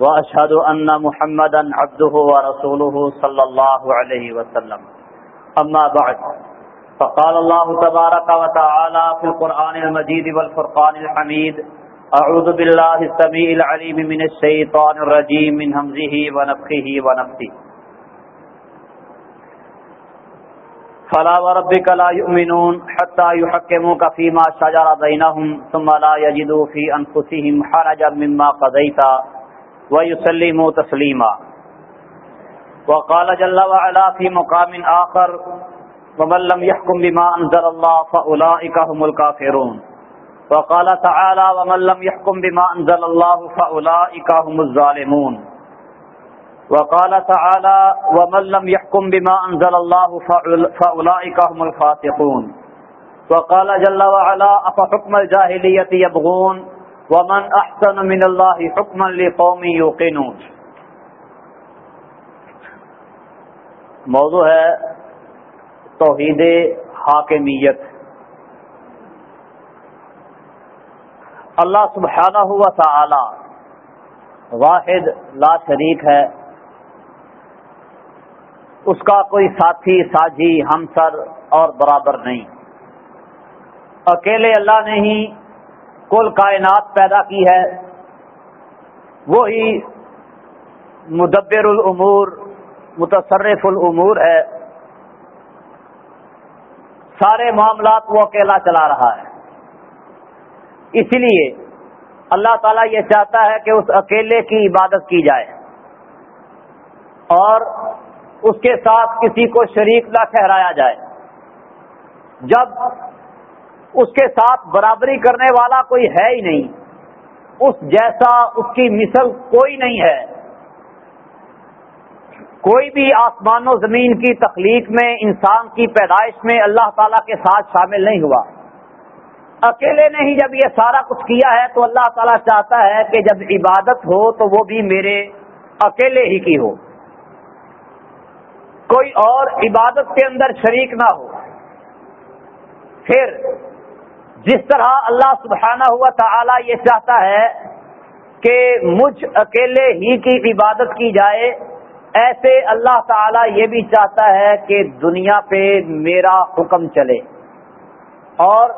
وأشهد أن محمدا عبده ورسوله صلى الله عليه وسلم. أما بعد، فقال الله تبارك وتعالى في القرآن المجيد والفرقان الحميد أعوذ بالله السميع العليم من الشيطان الرجيم من همزه ونفخه ونفسه فلا وربك لا يؤمنون حتى يحكموك فيما شجر بينهم ثم لا يجدوا في أنفسهم حرجا مما قضيت ويسلموا تسليما وقال جل وعلا في مقام آخر ومن لم يحكم بما أنزل الله فأولئك هم الكافرون وقال تعالى ومن لم يحكم بما أنزل الله فأولئك هم الظالمون وقال تعالى ومن لم يحكم بما أنزل الله فأولئك هم الفاسقون وقال جل وعلا أفحكم الجاهلية يبغون ومن أحسن من الله حكما لقوم يوقنون۔ موضوع ہے توحید حاکمیت۔ اللہ سبحانہ ہوا تعالی واحد، لا شریک ہے۔ اس کا کوئی ساتھی، ساجھی، ہمسر اور برابر نہیں۔ اکیلے اللہ نے ہی کل کائنات پیدا کی ہے۔ وہی مدبر الامور، متصرف الامور ہے۔ سارے معاملات وہ اکیلا چلا رہا ہے۔ اسی لیے اللہ تعالیٰ یہ چاہتا ہے کہ اس اکیلے کی عبادت کی جائے۔ اور اس کے ساتھ کسی کو شریک نہ ٹھہرایا جائے۔ جب اس کے ساتھ برابری کرنے والا کوئی ہے ہی نہیں۔ اس جیسا اس کی مثل کوئی نہیں ہے۔ کوئی بھی آسمان و زمین کی تخلیق میں، انسان کی پیدائش میں اللہ تعالیٰ کے ساتھ شامل نہیں ہوا۔ اکیلے نے ہی جب یہ سارا کچھ کیا ہے تو اللہ تعالیٰ چاہتا ہے کہ جب عبادت ہو تو وہ بھی میرے اکیلے ہی کی ہو۔ کوئی اور عبادت کے اندر شریک نہ ہو۔ پھر جس طرح اللہ سبحانہ ہوا تعالی یہ چاہتا ہے کہ مجھ اکیلے ہی کی عبادت کی جائے، ایسے اللہ تعالی یہ بھی چاہتا ہے کہ دنیا پہ میرا حکم چلے۔ اور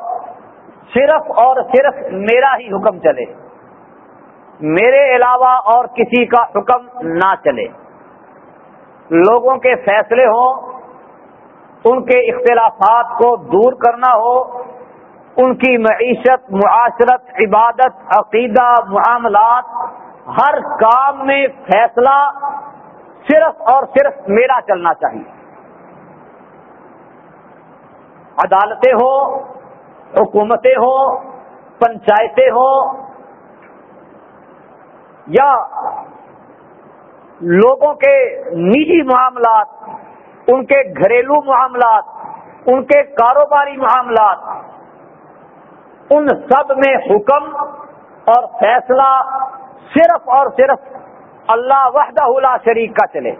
صرف اور صرف میرا ہی حکم چلے۔ میرے علاوہ اور کسی کا حکم نہ چلے۔ لوگوں کے فیصلے ہوں، ان کے اختلافات کو دور کرنا ہو ان کی معیشت، معاشرت، عبادت، عقیدہ، معاملات، ہر کام میں فیصلہ صرف اور صرف میرا چلنا چاہیے۔ عدالتیں ہوں حکومتیں ہوں پنچایتیں ہوں یا لوگوں کے نجی معاملات، ان کے گھریلو معاملات، ان کے کاروباری معاملات ان سب میں حکم اور فیصلہ صرف اور صرف اللہ وحدہ لا شریک کا چلے۔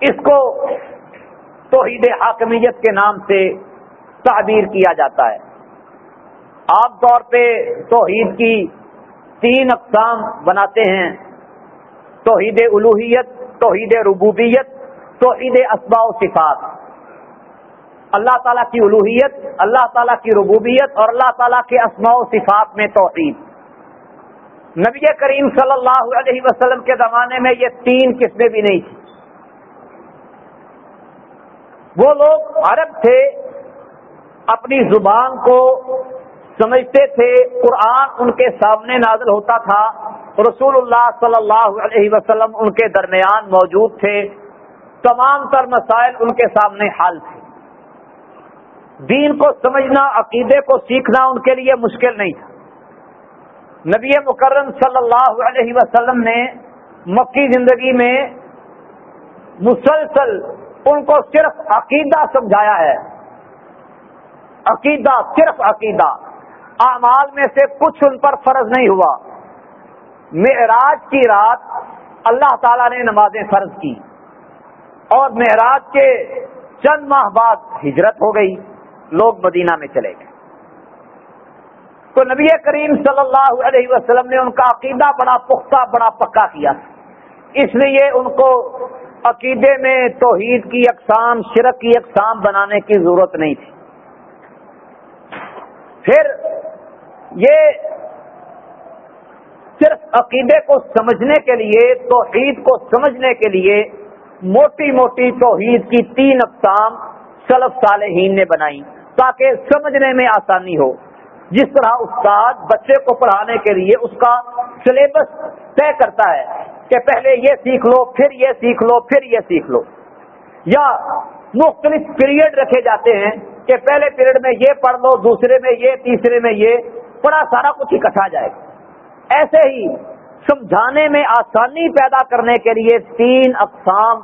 اس کو توحید حاکمیت کے نام سے تعبیر کیا جاتا ہے۔ عام طور پہ توحید کی تین اقسام بناتے ہیں۔ توحید الوحیت توحید ربوبیت، توحید اسباء و صفات۔ اللہ تعالیٰ کی الوحیت، اللہ تعالیٰ کی ربوبیت اور اللہ تعالیٰ کے اسماء و صفات میں توحید۔ نبی کریم صلی اللہ علیہ وسلم کے زمانے میں یہ تین قسمیں بھی نہیں تھیں۔ وہ لوگ عرب تھے، اپنی زبان کو سمجھتے تھے، قرآن ان کے سامنے نازل ہوتا تھا۔ رسول اللہ صلی اللہ علیہ وسلم ان کے درمیان موجود تھے۔ تمام تر مسائل ان کے سامنے حل تھے۔ دین کو سمجھنا، عقیدے کو سیکھنا ان کے لیے مشکل نہیں تھا۔ نبی مکرم صلی اللہ علیہ وسلم نے مکی زندگی میں مسلسل ان کو صرف عقیدہ سمجھایا ہے۔ عقیدہ، صرف عقیدہ۔ اعمال میں سے کچھ ان پر فرض نہیں ہوا۔ معراج کی رات اللہ تعالی نے نمازیں فرض کی اور معراج کے چند ماہ بعد ہجرت ہو گئی۔ لوگ مدینہ میں چلے گئے۔ تو نبی کریم صلی اللہ علیہ وسلم نے ان کا عقیدہ بڑا پختہ، بڑا پکا کیا۔ اس لیے ان کو عقیدے میں توحید کی اقسام شرک کی اقسام بنانے کی ضرورت نہیں تھی۔ پھر یہ صرف عقیدے کو سمجھنے کے لیے، توحید کو سمجھنے کے لیے موٹی موٹی توحید کی تین اقسام سلف صالحین نے بنائی۔ تاکہ سمجھنے میں آسانی ہو۔ جس طرح استاد بچے کو پڑھانے کے لیے اس کا سلیبس طے کرتا ہے کہ پہلے یہ سیکھ لو، پھر یہ سیکھ لو، پھر یہ سیکھ لو۔ یا مختلف پیریڈ رکھے جاتے ہیں کہ پہلے پیریڈ میں یہ پڑھ لو، دوسرے میں یہ، تیسرے میں یہ بڑا سارا کچھ اکٹھا جائے۔ ایسے ہی سمجھانے میں آسانی پیدا کرنے کے لیے تین اقسام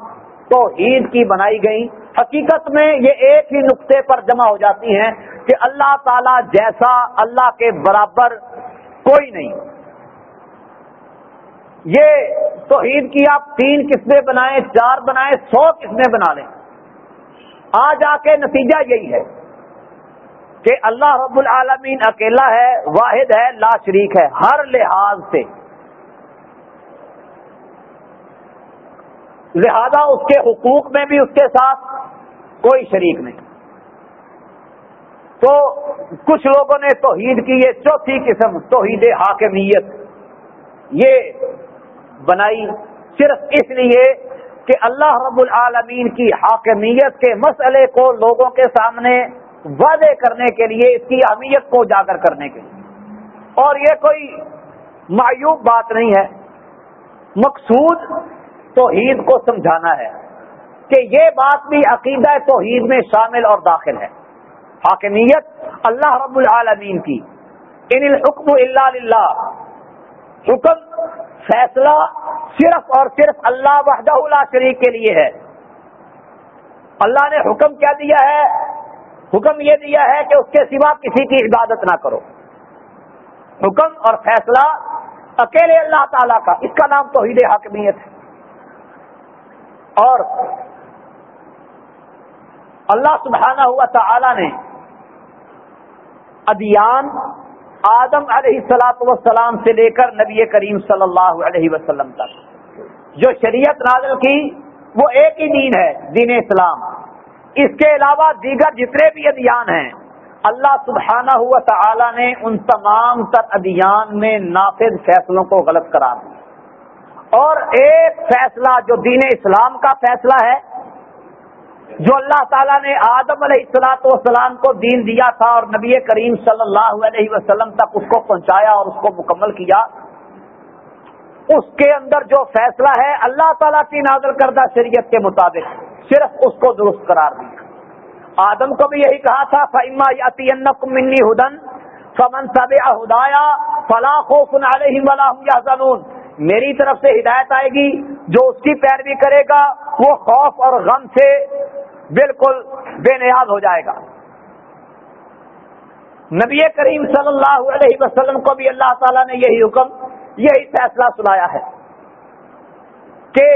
تو عید کی بنائی گئی حقیقت میں یہ ایک ہی نقطے پر جمع ہو جاتی ہیں کہ اللہ تعالی جیسا اللہ کے برابر کوئی نہیں۔ یہ توحید کی آپ تین قسمیں بنائیں، چار بنائیں، سو قسمیں بنا لیں۔ آج آ کے نتیجہ یہی ہے کہ اللہ رب العالمین اکیلا ہے، واحد ہے، لا شریک ہے، ہر لحاظ سے۔ لہذا اس کے حقوق میں بھی اس کے ساتھ کوئی شریک نہیں۔ تو کچھ لوگوں نے توحید کی، یہ چوتھی قسم توحید حاکمیت، یہ بنائی صرف اس لیے کہ اللہ رب العالمین کی حاکمیت کے مسئلے کو لوگوں کے سامنے واضح کرنے کے لیے، اس کی اہمیت کو اجاگر کرنے کے لیے۔ اور یہ کوئی معیوب بات نہیں ہے۔ مقصود توحید کو سمجھانا ہے کہ یہ بات بھی عقیدہ توحید میں شامل اور داخل ہے۔ حاکمیت اللہ رب العالمین کی۔ ان الحکم اللہ للہ۔ حکم، فیصلہ صرف اور صرف اللہ وحدہ اللہ شریف کے لیے ہے۔ اللہ نے حکم کیا دیا ہے؟ حکم یہ دیا ہے کہ اس کے سوا کسی کی عبادت نہ کرو۔ حکم اور فیصلہ اکیلے اللہ تعالی کا۔ اس کا نام توحید حاکمیت ہے۔ اور اللہ سبحانہ ہوا تعالی نے ادیان آدم علیہ السلاط وسلام سے لے کر نبی کریم صلی اللہ علیہ وسلم تک۔ جو شریعت نازل کی، وہ ایک ہی دین ہے، دین اسلام۔ اس کے علاوہ دیگر جتنے بھی ادیان ہیں، اللہ سبحانہ ہوا تعالی نے ان تمام تر ادیان میں نافذ فیصلوں کو غلط کرا دیا۔ اور ایک فیصلہ جو دین اسلام کا فیصلہ ہے، جو اللہ تعالیٰ نے آدم علیہ السلاط والسلام کو دین دیا تھا اور نبی کریم صلی اللہ علیہ وسلم تک اس کو پہنچایا اور اس کو مکمل کیا۔ اس کے اندر جو فیصلہ ہے، اللہ تعالیٰ کی نازل کردہ شریعت کے مطابق صرف اس کو درست قرار دیا۔ آدم کو بھی یہی کہا تھا فعما یاتی منی ہدن فمن سب ہدایا فلاح علیہ میری طرف سے ہدایت آئے گی، جو اس کی پیروی کرے گا، وہ خوف اور غم سے بالکل بے نیاز ہو جائے گا۔ نبی کریم صلی اللہ علیہ وسلم کو بھی اللہ تعالیٰ نے یہی حکم، یہی فیصلہ سنایا ہے کہ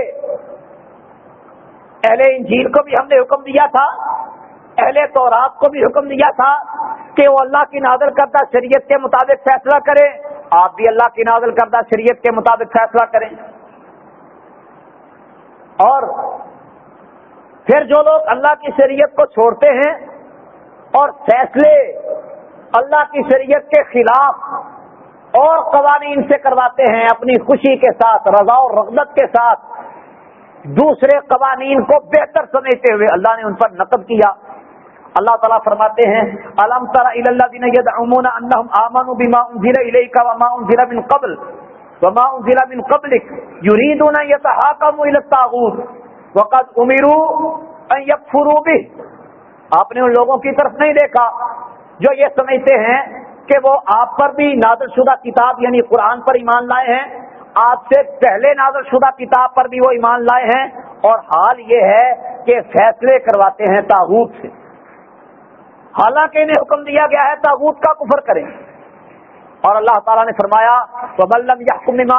اہل انجیل کو بھی ہم نے حکم دیا تھا، اہل تورات کو بھی حکم دیا تھا کہ وہ اللہ کی نازل کردہ شریعت کے مطابق فیصلہ کریں۔ آپ بھی اللہ کی نازل کردہ شریعت کے مطابق فیصلہ کریں۔ اور پھر جو لوگ اللہ کی شریعت کو چھوڑتے ہیں اور فیصلے اللہ کی شریعت کے خلاف اور قوانین سے کرواتے ہیں، اپنی خوشی کے ساتھ، رضا و رغبت کے ساتھ دوسرے قوانین کو بہتر سمجھتے ہوئے اللہ نے ان پر نقد کیا۔ اللہ تعالیٰ فرماتے ہیں علم تعالیٰ امن بما انزل الیک وما انزل من قبل وما انزل من الى الطاغوت وقت امیرو فرو بھی آپ نے ان لوگوں کی طرف نہیں دیکھا جو یہ سمجھتے ہیں کہ وہ آپ پر بھی نازل شدہ کتاب یعنی قرآن پر ایمان لائے ہیں، آپ سے پہلے نازل شدہ کتاب پر بھی وہ ایمان لائے ہیں، اور حال یہ ہے کہ فیصلے کرواتے ہیں تاغوت سے۔ حالانکہ انہیں حکم دیا گیا ہے تاغوت کا کفر کریں۔ اور اللہ تعالیٰ نے فرمایا وبلم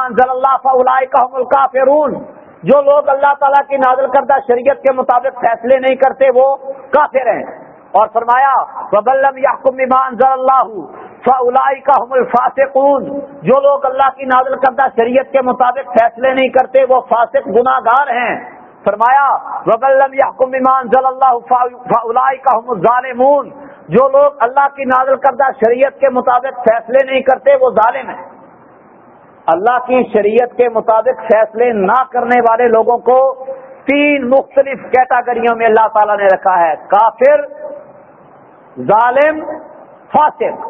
ضل اللہ کا فرون جو لوگ اللہ تعالیٰ کی نازل کردہ شریعت کے مطابق فیصلے نہیں کرتے، وہ کافر ہیں۔ اور فرمایا وبلم یحکم ضل اللہ فلائی کا حمل فاسقون جو لوگ اللہ کی نازل کردہ شریعت کے مطابق فیصلے نہیں کرتے، وہ فاسق گناہ گار ہیں۔ فرمایا وبلم یحکم ضل اللہ فلائی کا حمل ظالمون جو لوگ اللہ کی نازل کردہ شریعت کے مطابق فیصلے نہیں کرتے، وہ ظالم ہیں۔ اللہ کی شریعت کے مطابق فیصلے نہ کرنے والے لوگوں کو تین مختلف کیٹاگریوں میں اللہ تعالیٰ نے رکھا ہے۔ کافر، ظالم، فاسق۔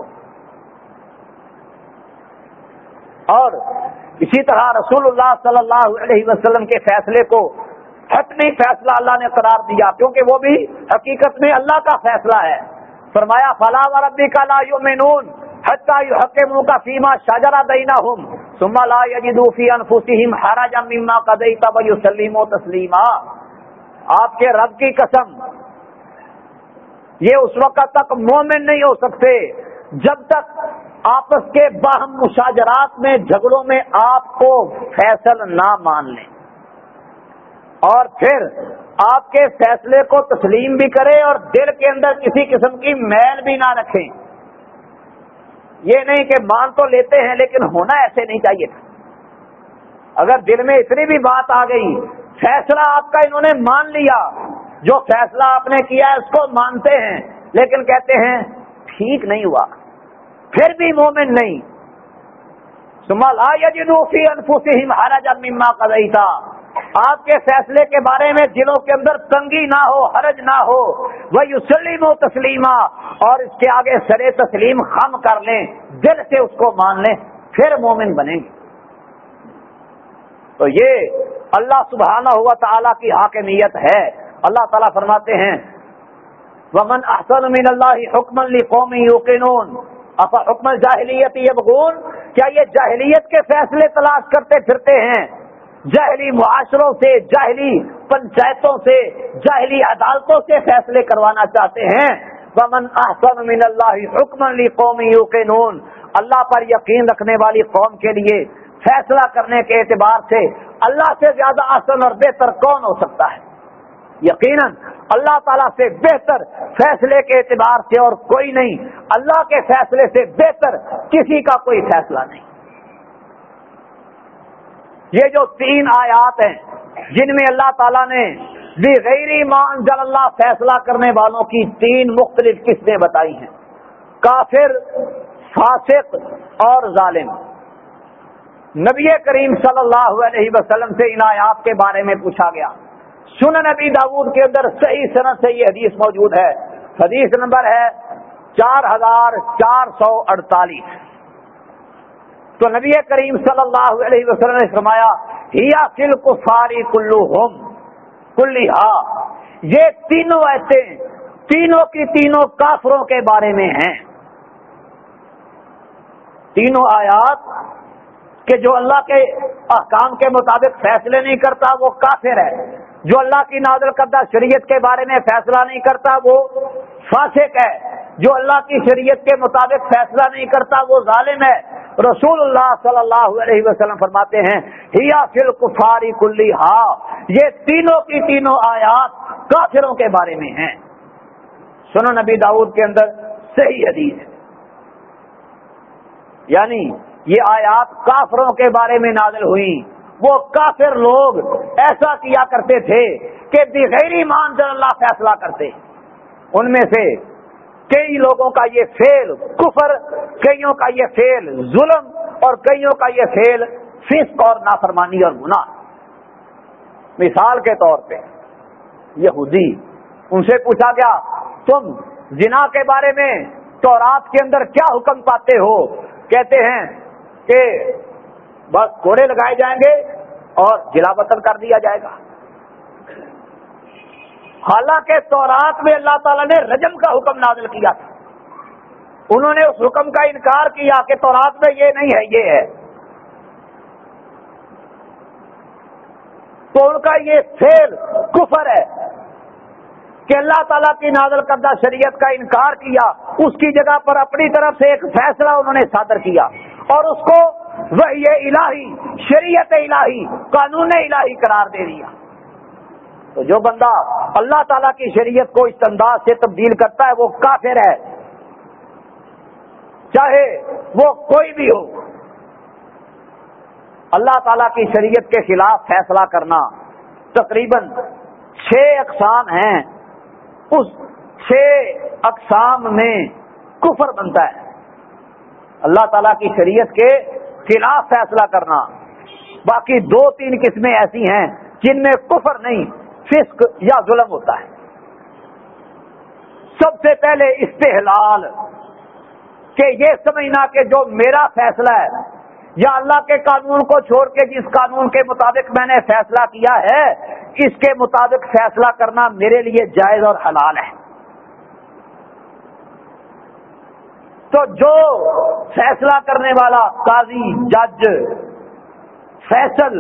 اور اسی طرح رسول اللہ صلی اللہ علیہ وسلم کے فیصلے کو حتمی فیصلہ اللہ نے قرار دیا، کیونکہ وہ بھی حقیقت میں اللہ کا فیصلہ ہے۔ فرمایا فلاح و ربی کا لا یؤمنون حتی یحکمو کا فیما شجرہ بینہم ثم لا یجدو فی انفسہم حرجا مما قضیت و یسلیمو تسلیما آپ کے رب کی قسم، یہ اس وقت تک مومن نہیں ہو سکتے جب تک آپس کے باہم مشاجرات میں، جھگڑوں میں آپ کو فیصل نہ مان لیں۔ اور پھر آپ کے فیصلے کو تسلیم بھی کرے اور دل کے اندر کسی قسم کی میل بھی نہ رکھیں۔ یہ نہیں کہ مان تو لیتے ہیں لیکن ہونا ایسے نہیں چاہیے تھا۔ اگر دل میں اتنی بھی بات آ گئی، فیصلہ آپ کا انہوں نے مان لیا۔ جو فیصلہ آپ نے کیا اس کو مانتے ہیں، لیکن کہتے ہیں، ٹھیک نہیں ہوا۔ پھر بھی مومن نہیں۔ سمال آفی انفوسی ہمارا جب مما کا تھا آپ کے فیصلے کے بارے میں دلوں کے اندر تنگی نہ ہو، حرج نہ ہو۔ وہ یوسلیم و تسلیمہ اور اس کے آگے سر تسلیم خم کر لیں، دل سے اس کو مان لیں، پھر مومن بنیں۔ گے تو یہ اللہ سبحانہ ہوا تعالیٰ کی حاکمیت ہے۔ اللہ تعالیٰ فرماتے ہیں، ومن احسن من اللہ حکم قومی یوقنون افا حکم جاہلیت یبغون؟ کیا یہ جاہلیت کے فیصلے تلاش کرتے پھرتے ہیں؟ جہلی معاشروں سے، جہلی پنچایتوں سے، جہلی عدالتوں سے فیصلے کروانا چاہتے ہیں۔ ومن احسن من اللہ حکم لی قومی یوقنون اللہ پر یقین رکھنے والی قوم کے لیے فیصلہ کرنے کے اعتبار سے اللہ سے زیادہ آسن اور بہتر کون ہو سکتا ہے؟ یقیناً اللہ تعالیٰ سے بہتر فیصلے کے اعتبار سے اور کوئی نہیں، اللہ کے فیصلے سے بہتر کسی کا کوئی فیصلہ نہیں۔ یہ جو تین آیات ہیں، جن میں اللہ تعالیٰ نے غیر مان جل اللہ فیصلہ کرنے والوں کی تین مختلف قسطیں بتائی ہیں۔ کافر، فاسق اور ظالم۔ نبی کریم صلی اللہ علیہ وسلم سے ان آیات کے بارے میں پوچھا گیا۔ سن نبی داود کے اندر صحیح صنعت سے یہ حدیث موجود ہے۔ حدیث نمبر ہے چار ہزار چار سو اڑتالیس۔ تو نبی کریم صلی اللہ علیہ وسلم نے فرمایا، ہیا کل کو ساری کلو ہوم کلی ہا یہ تینوں ایسے تینوں کی تینوں کافروں کے بارے میں ہیں۔ تینوں آیات کہ جو اللہ کے احکام کے مطابق فیصلے نہیں کرتا، وہ کافر ہے۔ جو اللہ کی نازل کردہ شریعت کے بارے میں فیصلہ نہیں کرتا، وہ فاسق ہے۔ جو اللہ کی شریعت کے مطابق فیصلہ نہیں کرتا، وہ ظالم ہے۔ رسول اللہ صلی اللہ علیہ وسلم فرماتے ہیں ہیا فل کفاری کلی ہا یہ تینوں کی تینوں آیات کافروں کے بارے میں ہیں۔ سنو نبی داؤد کے اندر صحیح حدیث ہے۔ یعنی یہ آیات کافروں کے بارے میں نازل ہوئی وہ کافر لوگ ایسا کیا کرتے تھے کہ بغیر ایمان جل اللہ فیصلہ کرتے۔ ان میں سے کئی لوگوں کا یہ فیل کفر، کئیوں کا یہ فیل ظلم، اور کئیوں کا یہ فیل فسق اور نافرمانی اور گناہ۔ مثال کے طور پہ یہودی، ان سے پوچھا گیا، تم جنا کے بارے میں تو رات کے اندر کیا حکم پاتے ہو؟ کہتے ہیں کہ بس کوڑے لگائے جائیں گے اور جلا وطن کر دیا جائے گا۔ حالانکہ تورات میں اللہ تعالیٰ نے رجم کا حکم نازل کیا تھا۔ انہوں نے اس حکم کا انکار کیا کہ تورات میں یہ نہیں ہے، یہ ہے۔ تو ان کا یہ فیل کفر ہے کہ اللہ تعالیٰ کی نازل کردہ شریعت کا انکار کیا۔ اس کی جگہ پر اپنی طرف سے ایک فیصلہ انہوں نے صادر کیا۔ اور اس کو وہ الہی، شریعت الہی، قانون الہی قرار دے دیا۔ تو جو بندہ اللہ تعالیٰ کی شریعت کو اس انداز سے تبدیل کرتا ہے وہ کافر ہے۔ چاہے وہ کوئی بھی ہو۔ اللہ تعالیٰ کی شریعت کے خلاف فیصلہ کرنا تقریباً چھ اقسام ہیں۔ اس چھ اقسام میں کفر بنتا ہے۔ اللہ تعالیٰ کی شریعت کے خلاف فیصلہ کرنا۔ باقی دو تین قسمیں ایسی ہیں جن میں کفر نہیں فسق یا ظلم ہوتا ہے۔ سب سے پہلے استحلال کہ یہ سمجھنا کہ جو میرا فیصلہ ہے یا اللہ کے قانون کو چھوڑ کے جس قانون کے مطابق میں نے فیصلہ کیا ہے، اس کے مطابق فیصلہ کرنا میرے لیے جائز اور حلال ہے۔ تو جو فیصلہ کرنے والا قاضی، جج، فیصل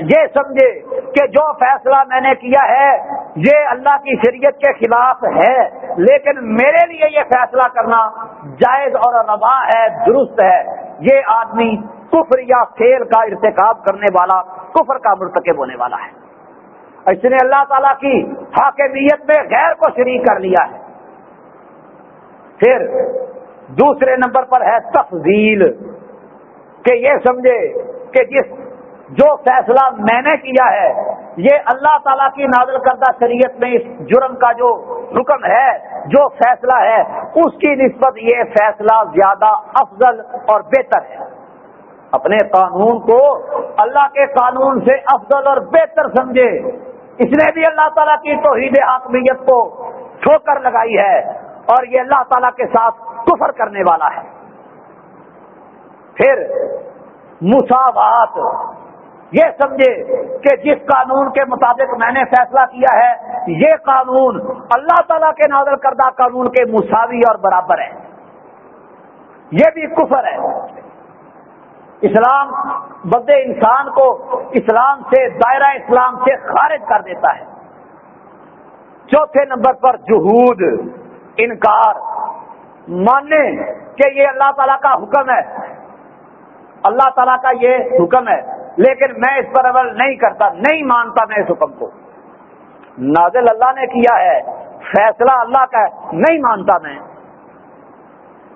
یہ سمجھے کہ جو فیصلہ میں نے کیا ہے، یہ اللہ کی شریعت کے خلاف ہے۔ لیکن میرے لیے یہ فیصلہ کرنا جائز اور روا ہے، درست ہے۔ یہ آدمی کفر یا فیل کا ارتکاب کرنے والا، کفر کا مرتکب ہونے والا ہے۔ اس نے اللہ تعالی کی حاکمیت میں غیر کو شریک کر لیا ہے۔ پھر دوسرے نمبر پر ہے تفضیل، کہ یہ سمجھے کہ جس جو فیصلہ میں نے کیا ہے، یہ اللہ تعالیٰ کی نازل کردہ شریعت میں اس جرم کا جو حکم ہے، جو فیصلہ ہے، اس کی نسبت یہ فیصلہ زیادہ افضل اور بہتر ہے۔ اپنے قانون کو اللہ کے قانون سے افضل اور بہتر سمجھے۔ اس نے بھی اللہ تعالیٰ کی توحید حاکمیت کو ٹھوکر لگائی ہے اور یہ اللہ تعالیٰ کے ساتھ کفر کرنے والا ہے۔ پھر مساوات یہ سمجھے کہ جس قانون کے مطابق میں نے فیصلہ کیا ہے، یہ قانون اللہ تعالی کے نازل کردہ قانون کے مساوی اور برابر ہے۔ یہ بھی کفر ہے۔ اسلام بد انسان کو اسلام سے دائرہ اسلام سے خارج کر دیتا ہے۔ چوتھے نمبر پر جہود، انکار۔ ماننے کہ یہ اللہ تعالیٰ کا حکم ہے۔ اللہ تعالیٰ کا یہ حکم ہے۔ لیکن میں اس پر عمل نہیں کرتا، نہیں مانتا میں اس حکم کو۔ نازل اللہ نے کیا ہے، فیصلہ اللہ کا ہے، نہیں مانتا میں۔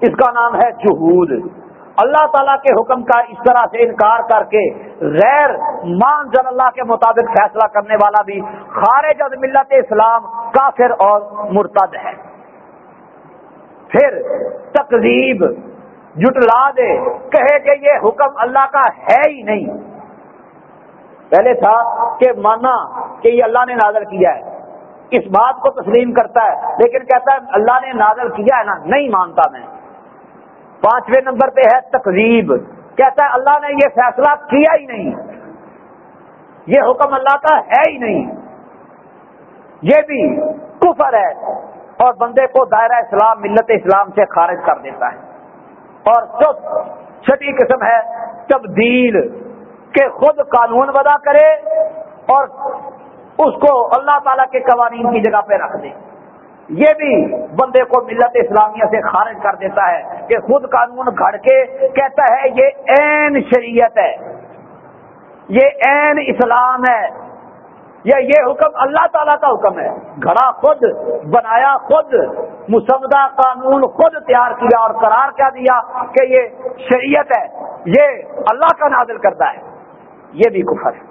اس کا نام ہے جہود۔ اللہ تعالیٰ کے حکم کا اس طرح سے انکار کر کے غیر مان جن اللہ کے مطابق فیصلہ کرنے والا بھی خارج از ملت اسلام کافر اور مرتد ہے۔ پھر تقریب جٹلا دے، کہے کہ یہ حکم اللہ کا ہے ہی نہیں۔ پہلے تھا کہ مانا کہ یہ اللہ نے نازل کیا ہے۔ اس بات کو تسلیم کرتا ہے، لیکن کہتا ہے اللہ نے نازل کیا ہے نا؟ نہیں مانتا میں۔ پانچویں نمبر پہ ہے تقریب کہتا ہے اللہ نے یہ فیصلہ کیا ہی نہیں۔ یہ حکم اللہ کا ہے ہی نہیں۔ یہ بھی کفر ہے اور بندے کو دائرہ اسلام، ملت اسلام سے خارج کر دیتا ہے۔ اور چھٹی قسم ہے، تبدیل۔ کہ خود قانون ودا کرے اور اس کو اللہ تعالی کے قوانین کی جگہ پہ رکھ دے۔ یہ بھی بندے کو ملت اسلامیہ سے خارج کر دیتا ہے کہ خود قانون گھڑ کے کہتا ہے یہ عین شریعت ہے۔ یہ عین اسلام ہے۔ یا یہ حکم اللہ تعالیٰ کا حکم ہے۔ گھڑا خود، بنایا خود مسودہ قانون خود تیار کیا اور قرار کیا دیا کہ یہ شریعت ہے۔ یہ اللہ کا نازل کرتا ہے۔ یہ بھی کفر ہے۔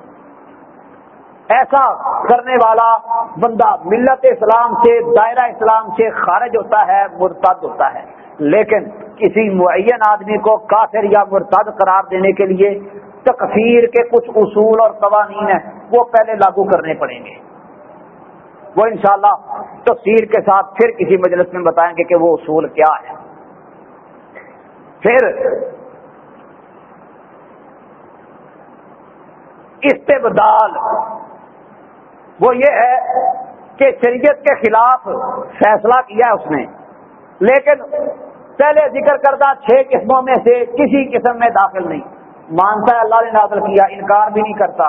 ایسا کرنے والا بندہ ملت اسلام سے، دائرہ اسلام سے خارج ہوتا ہے، مرتد ہوتا ہے۔ لیکن کسی معین آدمی کو کافر یا مرتد قرار دینے کے لیے تکفیر کے کچھ اصول اور قوانین ہیں، وہ پہلے لاگو کرنے پڑیں گے۔ وہ انشاءاللہ تفسیر کے ساتھ پھر کسی مجلس میں بتائیں گے کہ وہ اصول کیا ہے۔ پھر استبدال۔ وہ یہ ہے کہ شریعت کے خلاف فیصلہ کیا اس نے۔ لیکن پہلے ذکر کردہ چھ قسموں میں سے کسی قسم میں داخل نہیں۔ مانتا ہے اللہ نے نازل کیا، انکار بھی نہیں کرتا۔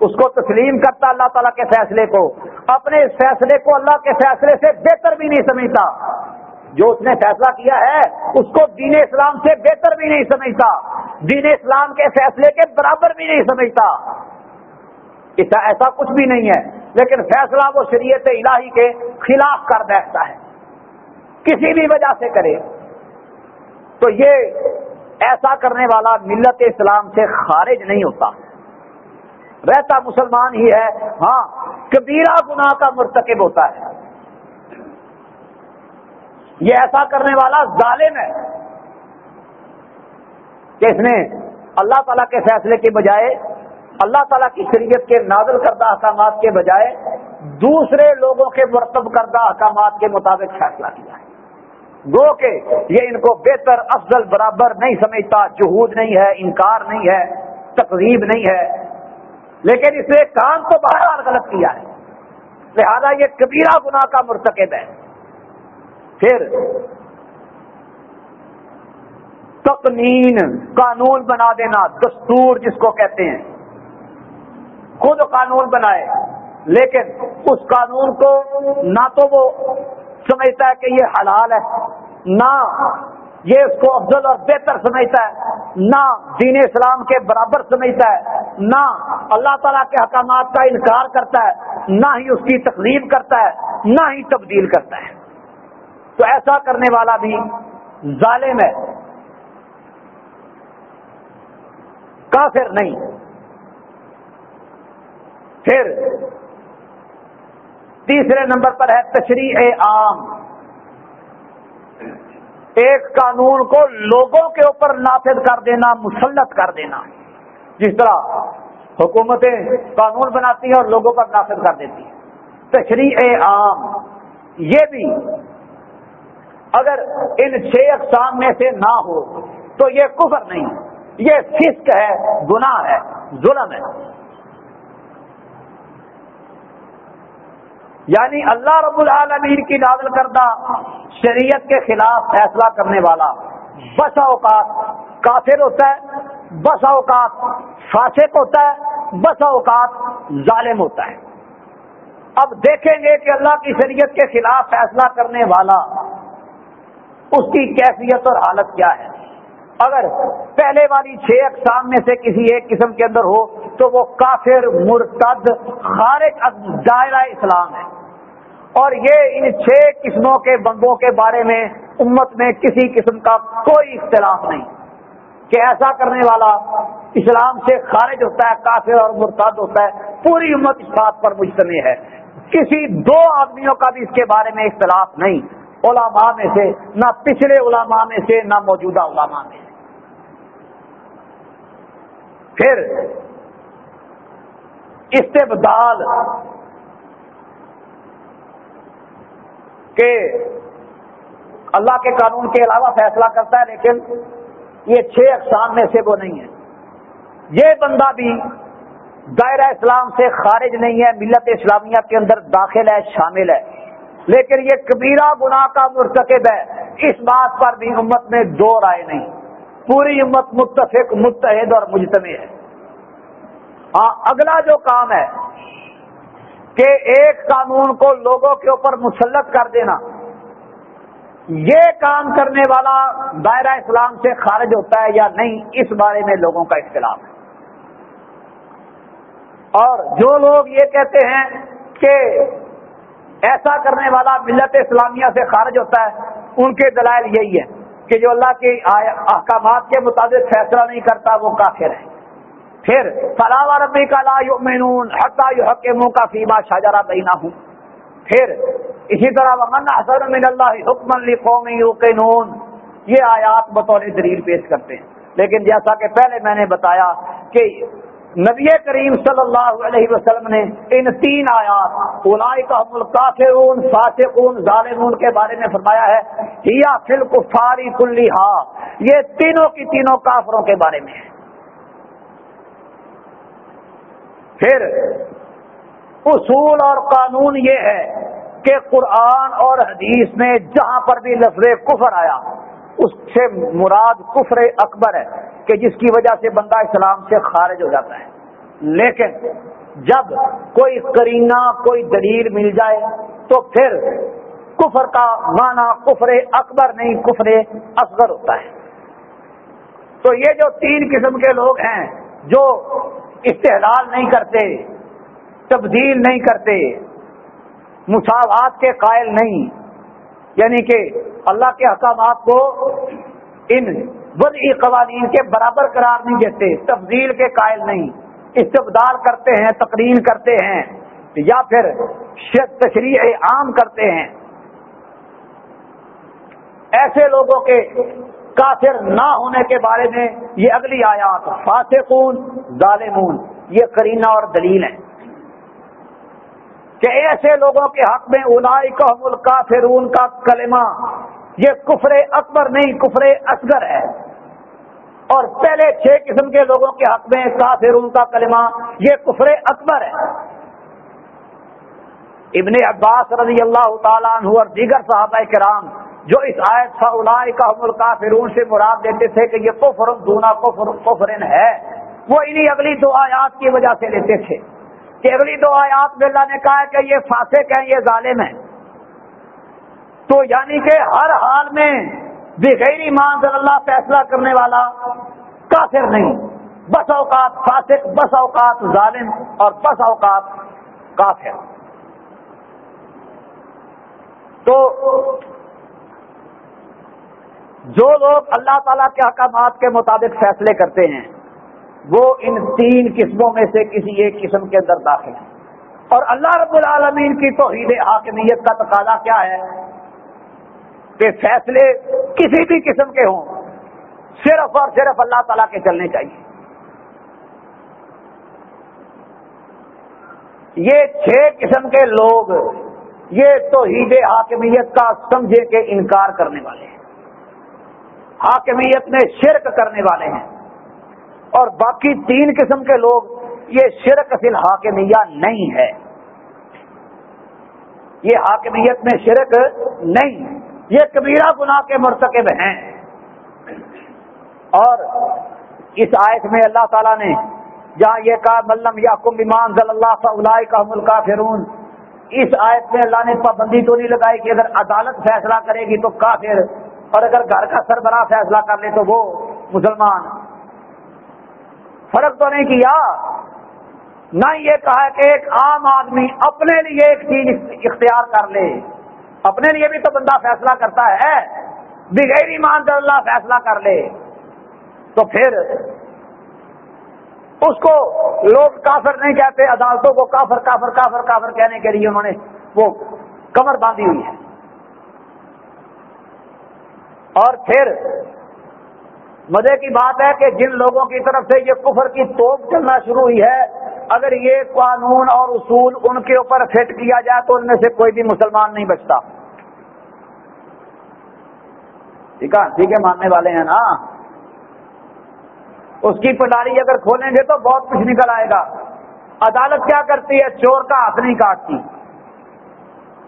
اس کو تسلیم کرتا اللہ تعالیٰ کے فیصلے کو۔ اپنے اس فیصلے کو اللہ کے فیصلے سے بہتر بھی نہیں سمجھتا۔ جو اس نے فیصلہ کیا ہے، اس کو دین اسلام سے بہتر بھی نہیں سمجھتا۔ دین اسلام کے فیصلے کے برابر بھی نہیں سمجھتا۔ ایسا کچھ بھی نہیں ہے، لیکن فیصلہ وہ شریعت الہی کے خلاف کر بیٹھتا ہے۔ کسی بھی وجہ سے کرے۔ تو یہ ایسا کرنے والا ملت اسلام سے خارج نہیں ہوتا۔ رہتا مسلمان ہی ہے۔ ہاں کبیرہ گناہ کا مرتکب ہوتا ہے۔ یہ ایسا کرنے والا ظالم ہے۔ کہ اس نے اللہ تعالی کے فیصلے کے بجائے، اللہ تعالیٰ کی شریعت کے نازل کردہ احکامات کے بجائے دوسرے لوگوں کے مرتب کردہ احکامات کے مطابق فیصلہ کیا ہے۔ گو کہ یہ ان کو بہتر، افضل، برابر نہیں سمجھتا، جہود نہیں ہے، انکار نہیں ہے، تقریب نہیں ہے۔ لیکن اس نے کام تو بار بار غلط کیا ہے۔ لہذا یہ کبیرہ گناہ کا مرتکب ہے۔ پھر تقنین، قانون بنا دینا، دستور جس کو کہتے ہیں۔ خود قانون بنائے، لیکن اس قانون کو نہ تو وہ سمجھتا ہے کہ یہ حلال ہے، نہ یہ اس کو افضل اور بہتر سمجھتا ہے، نہ دین اسلام کے برابر سمجھتا ہے، نہ اللہ تعالیٰ کے حکامات کا انکار کرتا ہے، نہ ہی اس کی تقریب کرتا ہے، نہ ہی تبدیل کرتا ہے۔ تو ایسا کرنے والا بھی ظالم ہے۔ کافر نہیں۔ پھر تیسرے نمبر پر ہے تشریح عام۔ ایک قانون کو لوگوں کے اوپر نافذ کر دینا، مسلط کر دینا۔ جس طرح حکومتیں قانون بناتی ہیں اور لوگوں پر نافذ کر دیتی ہیں۔ تشریح عام۔ یہ بھی اگر ان چھ اقسام میں سے نہ ہو تو یہ کفر نہیں۔ یہ فسق ہے، گناہ ہے، ظلم ہے۔ یعنی اللہ رب العالمین کی نازل کردہ شریعت کے خلاف فیصلہ کرنے والا بس اوقات کافر ہوتا ہے، بس اوقات فاسق ہوتا ہے، بس اوقات ظالم ہوتا ہے۔ اب دیکھیں گے کہ اللہ کی شریعت کے خلاف فیصلہ کرنے والا اس کی کیفیت اور حالت کیا ہے۔ اگر پہلے والی چھ اقسام میں سے کسی ایک قسم کے اندر ہو تو وہ کافر، مرتد، خارج دائرہ اسلام ہے۔ اور یہ ان چھ قسموں کے بندوں کے بارے میں امت میں کسی قسم کا کوئی اختلاف نہیں۔ کہ ایسا کرنے والا اسلام سے خارج ہوتا ہے، کافر اور مرتاد ہوتا ہے، پوری امت اس بات پر مجتمع ہے۔ کسی دو آدمیوں کا بھی اس کے بارے میں اختلاف نہیں۔ علماء میں سے، نہ پچھلے علماء میں سے، نہ موجودہ علماء میں سے۔ پھر استبدال کہ اللہ کے قانون کے علاوہ فیصلہ کرتا ہے، لیکن یہ چھ اقسام میں سے وہ نہیں ہے۔ یہ بندہ بھی دائرہ اسلام سے خارج نہیں ہے، ملت اسلامیہ کے اندر داخل ہے، شامل ہے۔ لیکن یہ کبیرہ گناہ کا مرتکب ہے۔ اس بات پر بھی امت میں دو رائے نہیں۔ پوری امت متفق، متحد اور مجتمع ہے۔ ہاں اگلا جو کام ہے کہ ایک قانون کو لوگوں کے اوپر مسلط کر دینا۔ یہ کام کرنے والا دائرہ اسلام سے خارج ہوتا ہے یا نہیں، اس بارے میں لوگوں کا اختلاف ہے۔ اور جو لوگ یہ کہتے ہیں کہ ایسا کرنے والا ملت اسلامیہ سے خارج ہوتا ہے، ان کے دلائل یہی ہے کہ جو اللہ کے احکامات کے مطابق فیصلہ نہیں کرتا، وہ کافر ہے۔ پھر فلاح ربی کا لا یؤمنون حتی یحکمو کا فیما شجرہ بینہم پھر اسی طرح ومن احسن من اللہ حکم لقوم یوقنون یہ آیات بطور دلیل پیش کرتے ہیں۔ لیکن جیسا کہ پہلے میں نے بتایا کہ نبی کریم صلی اللہ علیہ وسلم نے ان تین آیات اولئک الکافرون، فاسقون، ظالمون کے بارے میں فرمایا ہے ہیا فل کفاری کلیھا یہ تینوں کی تینوں کافروں کے بارے میں ہے۔ پھر اصول اور قانون یہ ہے کہ قرآن اور حدیث میں جہاں پر بھی لفظ کفر آیا، اس سے مراد کفر اکبر ہے۔ کہ جس کی وجہ سے بندہ اسلام سے خارج ہو جاتا ہے۔ لیکن جب کوئی کرینہ کوئی دلیل مل جائے تو پھر کفر کا معنی کفر اکبر نہیں، کفر اصغر ہوتا ہے۔ تو یہ جو تین قسم کے لوگ ہیں جو استحلال نہیں کرتے، تبدیل نہیں کرتے، مساوات کے قائل نہیں یعنی کہ اللہ کے حکامات کو ان وضعی قوانین کے برابر قرار نہیں دیتے تبدیل کے قائل نہیں۔ استبدال کرتے ہیں تقرین کرتے ہیں، یا پھر تشریح عام کرتے ہیں۔ ایسے لوگوں کے کافر نہ ہونے کے بارے میں یہ اگلی آیات، فاسقون، ظالمون۔ یہ کرینہ اور دلیل ہیں۔ کہ ایسے لوگوں کے حق میں الائی کا ملک کا کلمہ، یہ کفر اکبر نہیں، کفر اصغر ہے۔ اور پہلے چھ قسم کے لوگوں کے حق میں کافرون کا کلمہ، یہ کفر اکبر ہے۔ ابن عباس رضی اللہ تعالیٰ عنہ اور دیگر صحابہ کرام جو اس آیت کا فرون سے مراد دیتے تھے کہ یہ کفر، دونا کفرن ہے۔ وہ انہی اگلی دو آیات کی وجہ سے لیتے تھے کہ اگلی دو آیات میں اللہ نے کہا کہ یہ فاسق ہیں، یہ ظالم ہیں۔ تو یعنی کہ ہر حال میں بغیر ایمان صلی اللہ فیصلہ کرنے والا کافر نہیں۔ بس اوقات فاسق، بس اوقات ظالم اور بس اوقات کافر۔ تو جو لوگ اللہ تعالی کے احکامات کے مطابق فیصلے کرتے ہیں، وہ ان تین قسموں میں سے کسی ایک قسم کے اندر داخل ہے اور اللہ رب العالمین کی توحید حاکمیت کا تقاضا کیا ہے؟ کہ فیصلے کسی بھی قسم کے ہوں، صرف اور صرف اللہ تعالی کے چلنے چاہیے۔ یہ چھ قسم کے لوگ، یہ توحید حاکمیت کا سمجھے کے انکار کرنے والے ہیں۔ حاکمیت میں شرک کرنے والے ہیں۔ اور باقی تین قسم کے لوگ، یہ شرک فی الحاکمیہ نہیں ہے۔ یہ حاکمیت میں شرک نہیں ہے۔ یہ کبیرہ گناہ کے مرتکب ہیں۔ اور اس آیت میں اللہ تعالیٰ نے جہاں یہ کہا ملم یا کم ایمان ضل اللہ کا ملکا فرون اس آیت میں اللہ نے پابندی تو نہیں لگائی کہ اگر عدالت فیصلہ کرے گی تو کافر، اور اگر گھر کا سربراہ فیصلہ کر لے تو وہ مسلمان۔ فرق تو نہیں کیا، نہ یہ کہا کہ ایک عام آدمی اپنے لیے ایک چیز اختیار کر لے۔ اپنے لیے بھی تو بندہ فیصلہ کرتا ہے، بغیر ایمان کر اللہ فیصلہ کر لے۔ تو پھر اس کو لوگ کافر نہیں کہتے، عدالتوں کو کافر کافر کافر کافر کہنے کے لیے انہوں نے وہ کمر باندھی ہوئی ہے۔ اور پھر مزے کی بات ہے کہ جن لوگوں کی طرف سے یہ کفر کی توپ چلنا شروع ہوئی ہے اگر یہ قانون اور اصول ان کے اوپر فٹ کیا جائے تو ان میں سے کوئی بھی مسلمان نہیں بچتا۔ ٹھیک ہے؟ ٹھیک ہے، ماننے والے ہیں نا۔ اس کی پٹاری اگر کھولیں گے تو بہت کچھ نکل آئے گا۔ عدالت کیا کرتی ہے؟ چور کا ہاتھ نہیں کاٹتی۔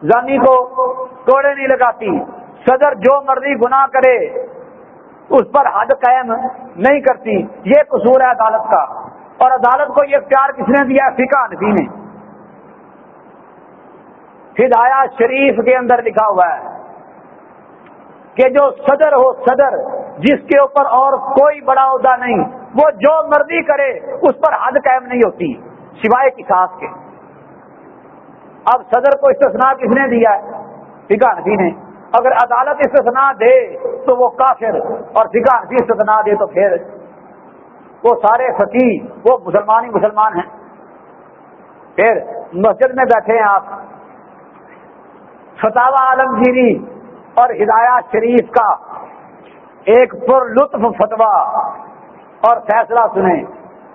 زانی کو توڑے نہیں لگاتی۔ صدر جو مرضی گناہ کرے، اس پر حد قائم نہیں کرتی۔ یہ قصور ہے عدالت کا۔ اور عدالت کو یہ پیار کس نے دیا؟ فکا نبی نے۔ ہدایا شریف کے اندر لکھا ہوا ہے کہ جو صدر ہو صدر، جس کے اوپر اور کوئی بڑا عہدہ نہیں، وہ جو مرضی کرے، اس پر حد قائم نہیں ہوتی، سوائے کی ساس کے۔ اب صدر کو استثناء کس نے دیا؟ ہے فکا نبی نے۔ اگر عدالت استثناء دے تو وہ کافر، اور فکا بھی استثناء دے تو پھر وہ سارے فقیر وہ مسلمان ہی مسلمان ہیں۔ پھر مسجد میں بیٹھے ہیں آپ۔ فتح عالمگیری اور ہدایات شریف کا ایک پر لطف فتوا اور فیصلہ سنیں۔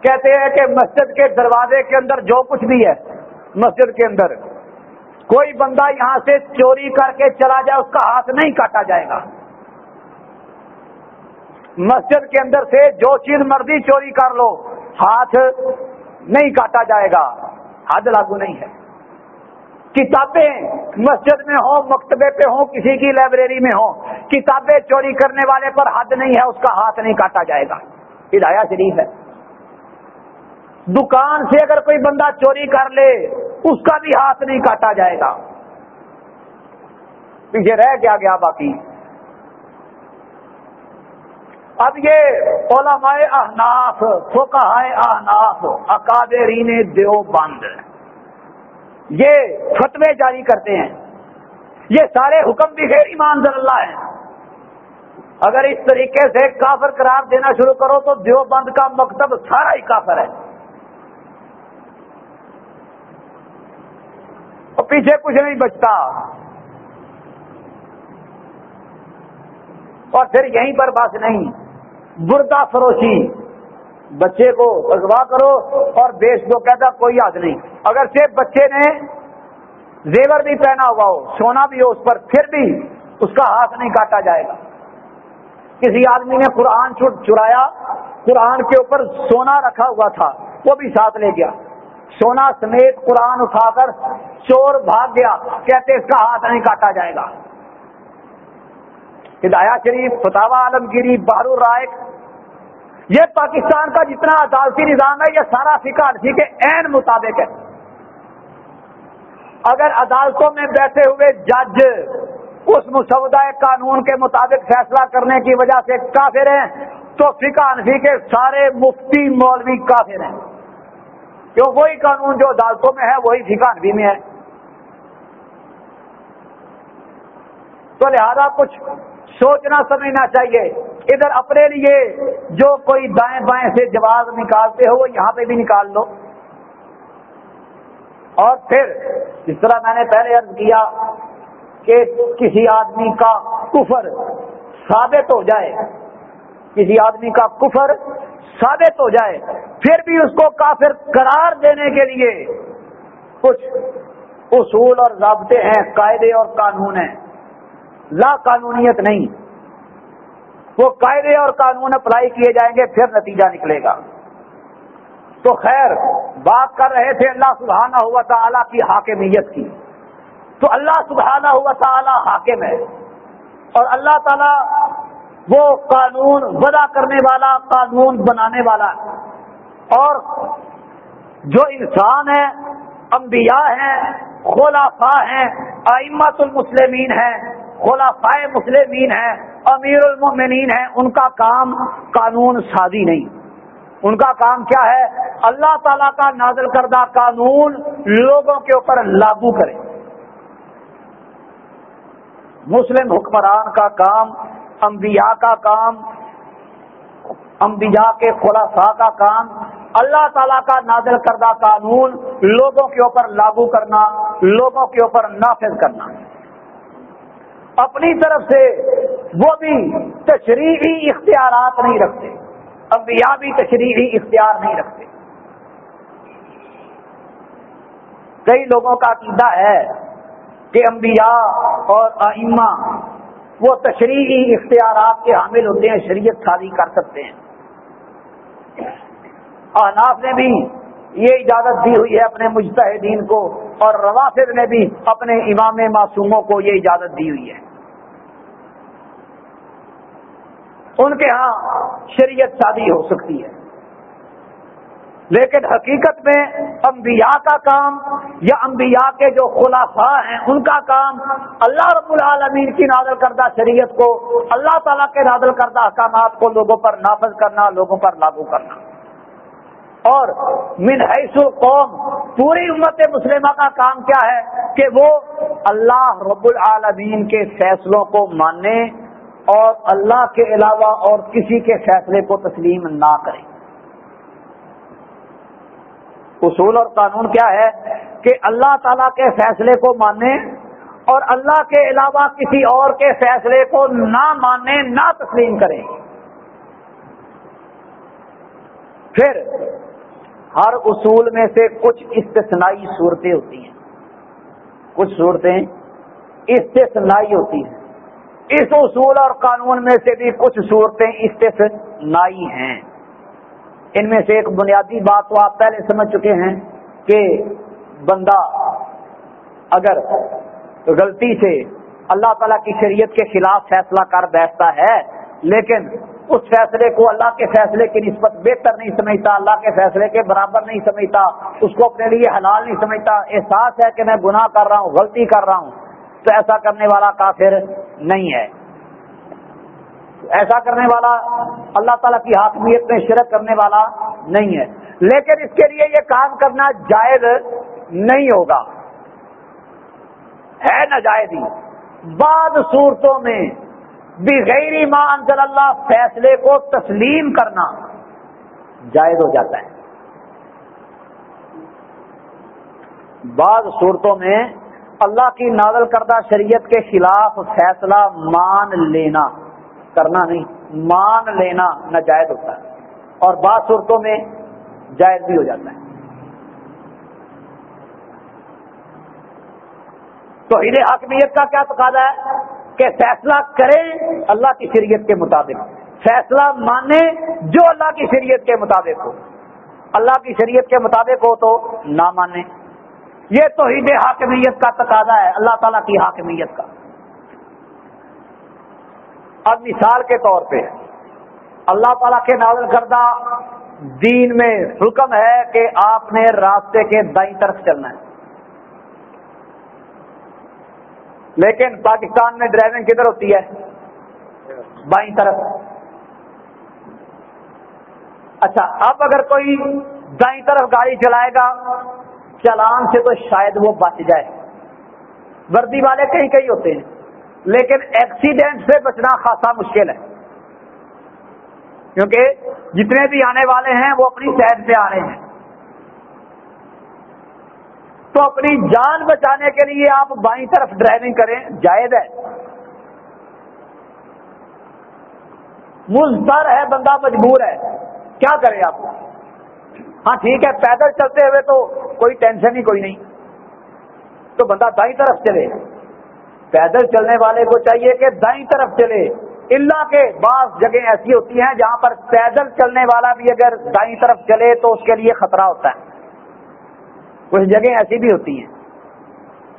کہتے ہیں کہ مسجد کے دروازے کے اندر جو کچھ بھی ہے، مسجد کے اندر، کوئی بندہ یہاں سے چوری کر کے چلا جائے، اس کا ہاتھ نہیں کاٹا جائے گا۔ مسجد کے اندر سے جو چیز مرضی چوری کر لو، ہاتھ نہیں کاٹا جائے گا۔ حد لاگو نہیں ہے۔ کتابیں مسجد میں ہوں، مکتبے پہ ہوں، کسی کی لائبریری میں ہوں، کتابیں چوری کرنے والے پر حد نہیں ہے، اس کا ہاتھ نہیں کاٹا جائے گا۔ ہدایہ شریف ہے۔ دکان سے اگر کوئی بندہ چوری کر لے، اس کا بھی ہاتھ نہیں کاٹا جائے گا۔ پیچھے رہ گیا گیا باقی۔ اب یہ علماء احناف فوکہ احناف اکادرین دیو بند یہ فتوے جاری کرتے ہیں۔ یہ سارے حکم بھی غیر ایمان اللہ ہیں۔ اگر اس طریقے سے کافر قرار دینا شروع کرو تو دیو بند کا مکتب سارا ہی کافر ہے۔ اور پیچھے کچھ نہیں بچتا۔ اور پھر یہیں پر بات نہیں۔ بردا فروشی۔ بچے کو اغوا کرو اور بیچ دو کہتا کوئی یاد نہیں۔ اگر صرف بچے نے زیور بھی پہنا ہوا ہو، سونا بھی ہو، اس پر پھر بھی اس کا ہاتھ نہیں کاٹا جائے گا۔ کسی آدمی نے قرآن چرایا، قرآن کے اوپر سونا رکھا ہوا تھا، وہ بھی ساتھ لے گیا۔ سونا سمیت قرآن اٹھا کر چور بھاگ گیا، کہتے اس کا ہاتھ نہیں کاٹا جائے گا۔ ہدایہ شریف فتح عالمگیری بارو رائے یہ پاکستان کا جتنا عدالتی نظام ہے، یہ سارا فکا کے عین مطابق ہے۔ اگر عدالتوں میں بیٹھے ہوئے جج اس مسودہ قانون کے مطابق فیصلہ کرنے کی وجہ سے کافر ہیں، تو فقہ انفی کے سارے مفتی مولوی کافر ہیں۔ کیوں؟ وہی قانون جو عدالتوں میں ہے، وہی فقہ انفی میں ہے۔ تو لہذا کچھ سوچنا، سمجھنا چاہیے۔ ادھر اپنے لیے جو کوئی دائیں بائیں سے جواز نکالتے ہو، وہ یہاں پہ بھی نکال لو۔ اور پھر جس طرح میں نے پہلے عرض کیا کہ کسی آدمی کا کفر ثابت ہو جائے، کسی آدمی کا کفر ثابت ہو جائے، پھر بھی اس کو کافر قرار دینے کے لیے کچھ اصول اور ضابطے ہیں، قاعدے اور قانون ہیں۔ لا قانونیت نہیں۔ وہ قاعدے اور قانون اپلائی کیے جائیں گے، پھر نتیجہ نکلے گا۔ تو خیر، بات کر رہے تھے اللہ سبحانہ ہوا تعالیٰ کی حاکمیت کی۔ تو اللہ سبحانہ ہوا تعالیٰ حاکم ہے۔ اور اللہ تعالیٰ وہ قانون ودا کرنے والا، قانون بنانے والا اور جو انسان ہے انبیاء ہیں خلافا ہیں آئمت المسلمین ہیں خلافۂ مسلمین ہیں، امیر المؤمنین ہیں، ان کا کام قانون سازی نہیں۔ ان کا کام کیا ہے؟ اللہ تعالی کا نازل کردہ قانون لوگوں کے اوپر لاگو کرے۔ مسلم حکمران کا کام، انبیاء کا کام، انبیاء کے خلاصہ کا کام، اللہ تعالیٰ کا نازل کردہ قانون لوگوں کے اوپر لاگو کرنا، لوگوں کے اوپر نافذ کرنا۔ اپنی طرف سے وہ بھی تشریحی اختیارات نہیں رکھتے، انبیاء بھی تشریحی اختیار نہیں رکھتے۔ کئی لوگوں کا عقیدہ ہے کہ انبیاء اور آئمہ وہ تشریحی اختیارات کے حامل ہوتے ہیں، شریعت شادی کر سکتے ہیں۔ احناف نے بھی یہ اجازت دی ہوئی ہے اپنے مجتہدین کو اور روافظ نے بھی اپنے امام معصوموں کو یہ اجازت دی ہوئی ہے۔ ان کے ہاں شریعت شادی ہو سکتی ہے۔ لیکن حقیقت میں انبیاء کا کام یا انبیاء کے جو خلاصہ ہیں، ان کا کام اللہ رب العالمین کی نازل کردہ شریعت کو، اللہ تعالیٰ کے نازل کردہ احکامات کو لوگوں پر نافذ کرنا، لوگوں پر لاگو کرنا۔ اور من حیث قوم، پوری امت مسلمہ کا کام کیا ہے کہ وہ اللہ رب العالمین کے فیصلوں کو ماننے اور اللہ کے علاوہ اور کسی کے فیصلے کو تسلیم نہ کریں اصول اور قانون کیا ہے کہ اللہ تعالی کے فیصلے کو مانے اور اللہ کے علاوہ کسی اور کے فیصلے کو نہ مانے نہ تسلیم کریں پھر ہر اصول میں سے کچھ استثنائی صورتیں ہوتی ہیں۔ کچھ صورتیں استثنائی ہوتی ہیں۔ اس اصول اور قانون میں سے بھی کچھ صورتیں استثنائی ہیں۔ ان میں سے ایک بنیادی بات تو آپ پہلے سمجھ چکے ہیں کہ بندہ اگر غلطی سے اللہ تعالیٰ کی شریعت کے خلاف فیصلہ کر بیٹھتا ہے، لیکن اس فیصلے کو اللہ کے فیصلے کی نسبت بہتر نہیں سمجھتا، اللہ کے فیصلے کے برابر نہیں سمجھتا، اس کو اپنے لیے حلال نہیں سمجھتا۔ احساس ہے کہ میں گناہ کر رہا ہوں، غلطی کر رہا ہوں، تو ایسا کرنے والا کافر نہیں ہے۔ ایسا کرنے والا اللہ تعالیٰ کی حاکمیت میں شرک کرنے والا نہیں ہے۔ لیکن اس کے لیے یہ کام کرنا جائز نہیں ہوگا۔ ہے ناجائز ہی بعض صورتوں میں بغیر ماں انزل اللہ فیصلے کو تسلیم کرنا جائز ہو جاتا ہے۔ بعض صورتوں میں اللہ کی نازل کردہ شریعت کے خلاف فیصلہ مان لینا کرنا نہیں، مان لینا ناجائز ہوتا ہے۔ اور بعض صورتوں میں جائز بھی ہو جاتا ہے۔ تو عید حاکمیت کا کیا تقاضا ہے؟ کہ فیصلہ کریں اللہ کی شریعت کے مطابق۔ فیصلہ مانے جو اللہ کی شریعت کے مطابق ہو۔ اللہ کی شریعت کے مطابق ہو تو نہ مانے۔ یہ تو عید حاکمیت کا تقاضا ہے، اللہ تعالیٰ کی حاکمیت کا۔ اب مثال کے طور پہ، اللہ تعالیٰ کے نازل کردہ دین میں حکم ہے کہ آپ نے راستے کے دائیں طرف چلنا ہے۔ لیکن پاکستان میں ڈرائیونگ کدھر ہوتی ہے؟ بائیں طرف۔ اچھا اب اگر کوئی دائیں طرف گاڑی چلائے گا چلان سے تو شاید وہ بچ جائے۔ وردی والے کہیں کہیں ہوتے ہیں، لیکن ایکسیڈنٹ سے بچنا خاصا مشکل ہے۔ کیونکہ جتنے بھی آنے والے ہیں، وہ اپنی صحت پہ آ رہے ہیں۔ تو اپنی جان بچانے کے لیے آپ بائیں طرف ڈرائیونگ کریں، جائز ہے۔ مزدر ہے، بندہ مجبور ہے۔ کیا کرے آپ؟ ہاں ٹھیک ہے، پیدل چلتے ہوئے تو کوئی ٹینشن ہی کوئی نہیں۔ تو بندہ دائیں طرف چلے۔ پیدل چلنے والے کو چاہیے کہ دائیں طرف چلے۔ اللہ کے بعض جگہ ایسی ہوتی ہیں جہاں پر پیدل چلنے والا بھی اگر دائیں طرف چلے تو اس کے لیے خطرہ ہوتا ہے۔ کچھ جگہ ایسی بھی ہوتی ہیں۔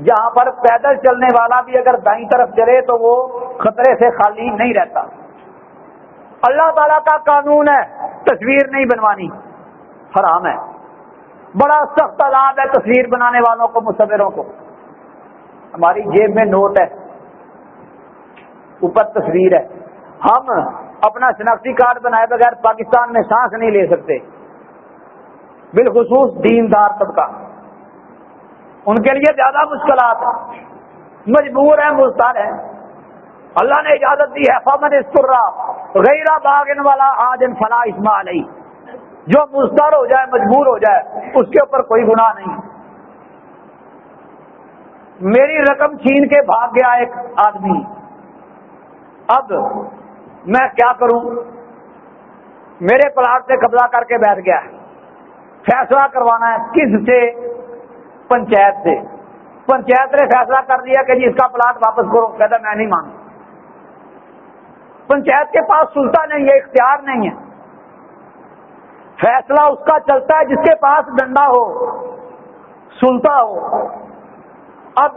جہاں پر پیدل چلنے والا بھی اگر دائیں طرف چلے تو وہ خطرے سے خالی نہیں رہتا۔ اللہ تعالیٰ کا قانون ہے، تصویر نہیں بنوانی، حرام ہے۔ بڑا سخت لاب ہے تصویر بنانے والوں کو، مصوروں کو۔ ہماری جیب میں نوٹ ہے، اوپر تصویر ہے۔ ہم اپنا شناختی کارڈ بنائے بغیر پاکستان میں سانس نہیں لے سکتے۔ بالخصوص دیندار طبقہ۔ ان کے لیے زیادہ مشکلات ہیں۔ مجبور ہیں مستار ہیں۔ اللہ نے اجازت دی ہے، فمن اسکرا غیرہ باغن والا آج ان فلاح اسما علیہ۔ جو مستر ہو جائے، مجبور ہو جائے، اس کے اوپر کوئی گناہ نہیں۔ میری رقم چھین کے بھاگ گیا ایک آدمی۔ اب میں کیا کروں؟ میرے پلاٹ سے قبضہ کر کے بیٹھ گیا۔ فیصلہ کروانا ہے، کس سے؟ پنچایت سے۔ پنچایت نے فیصلہ کر دیا کہ جی اس کا پلاٹ واپس کرو۔ کہتا میں نہیں مانوں پنچایت کے پاس سلطا نہیں ہے، اختیار نہیں ہے۔ فیصلہ اس کا چلتا ہے جس کے پاس ڈنڈا ہو سلطا ہو۔ اب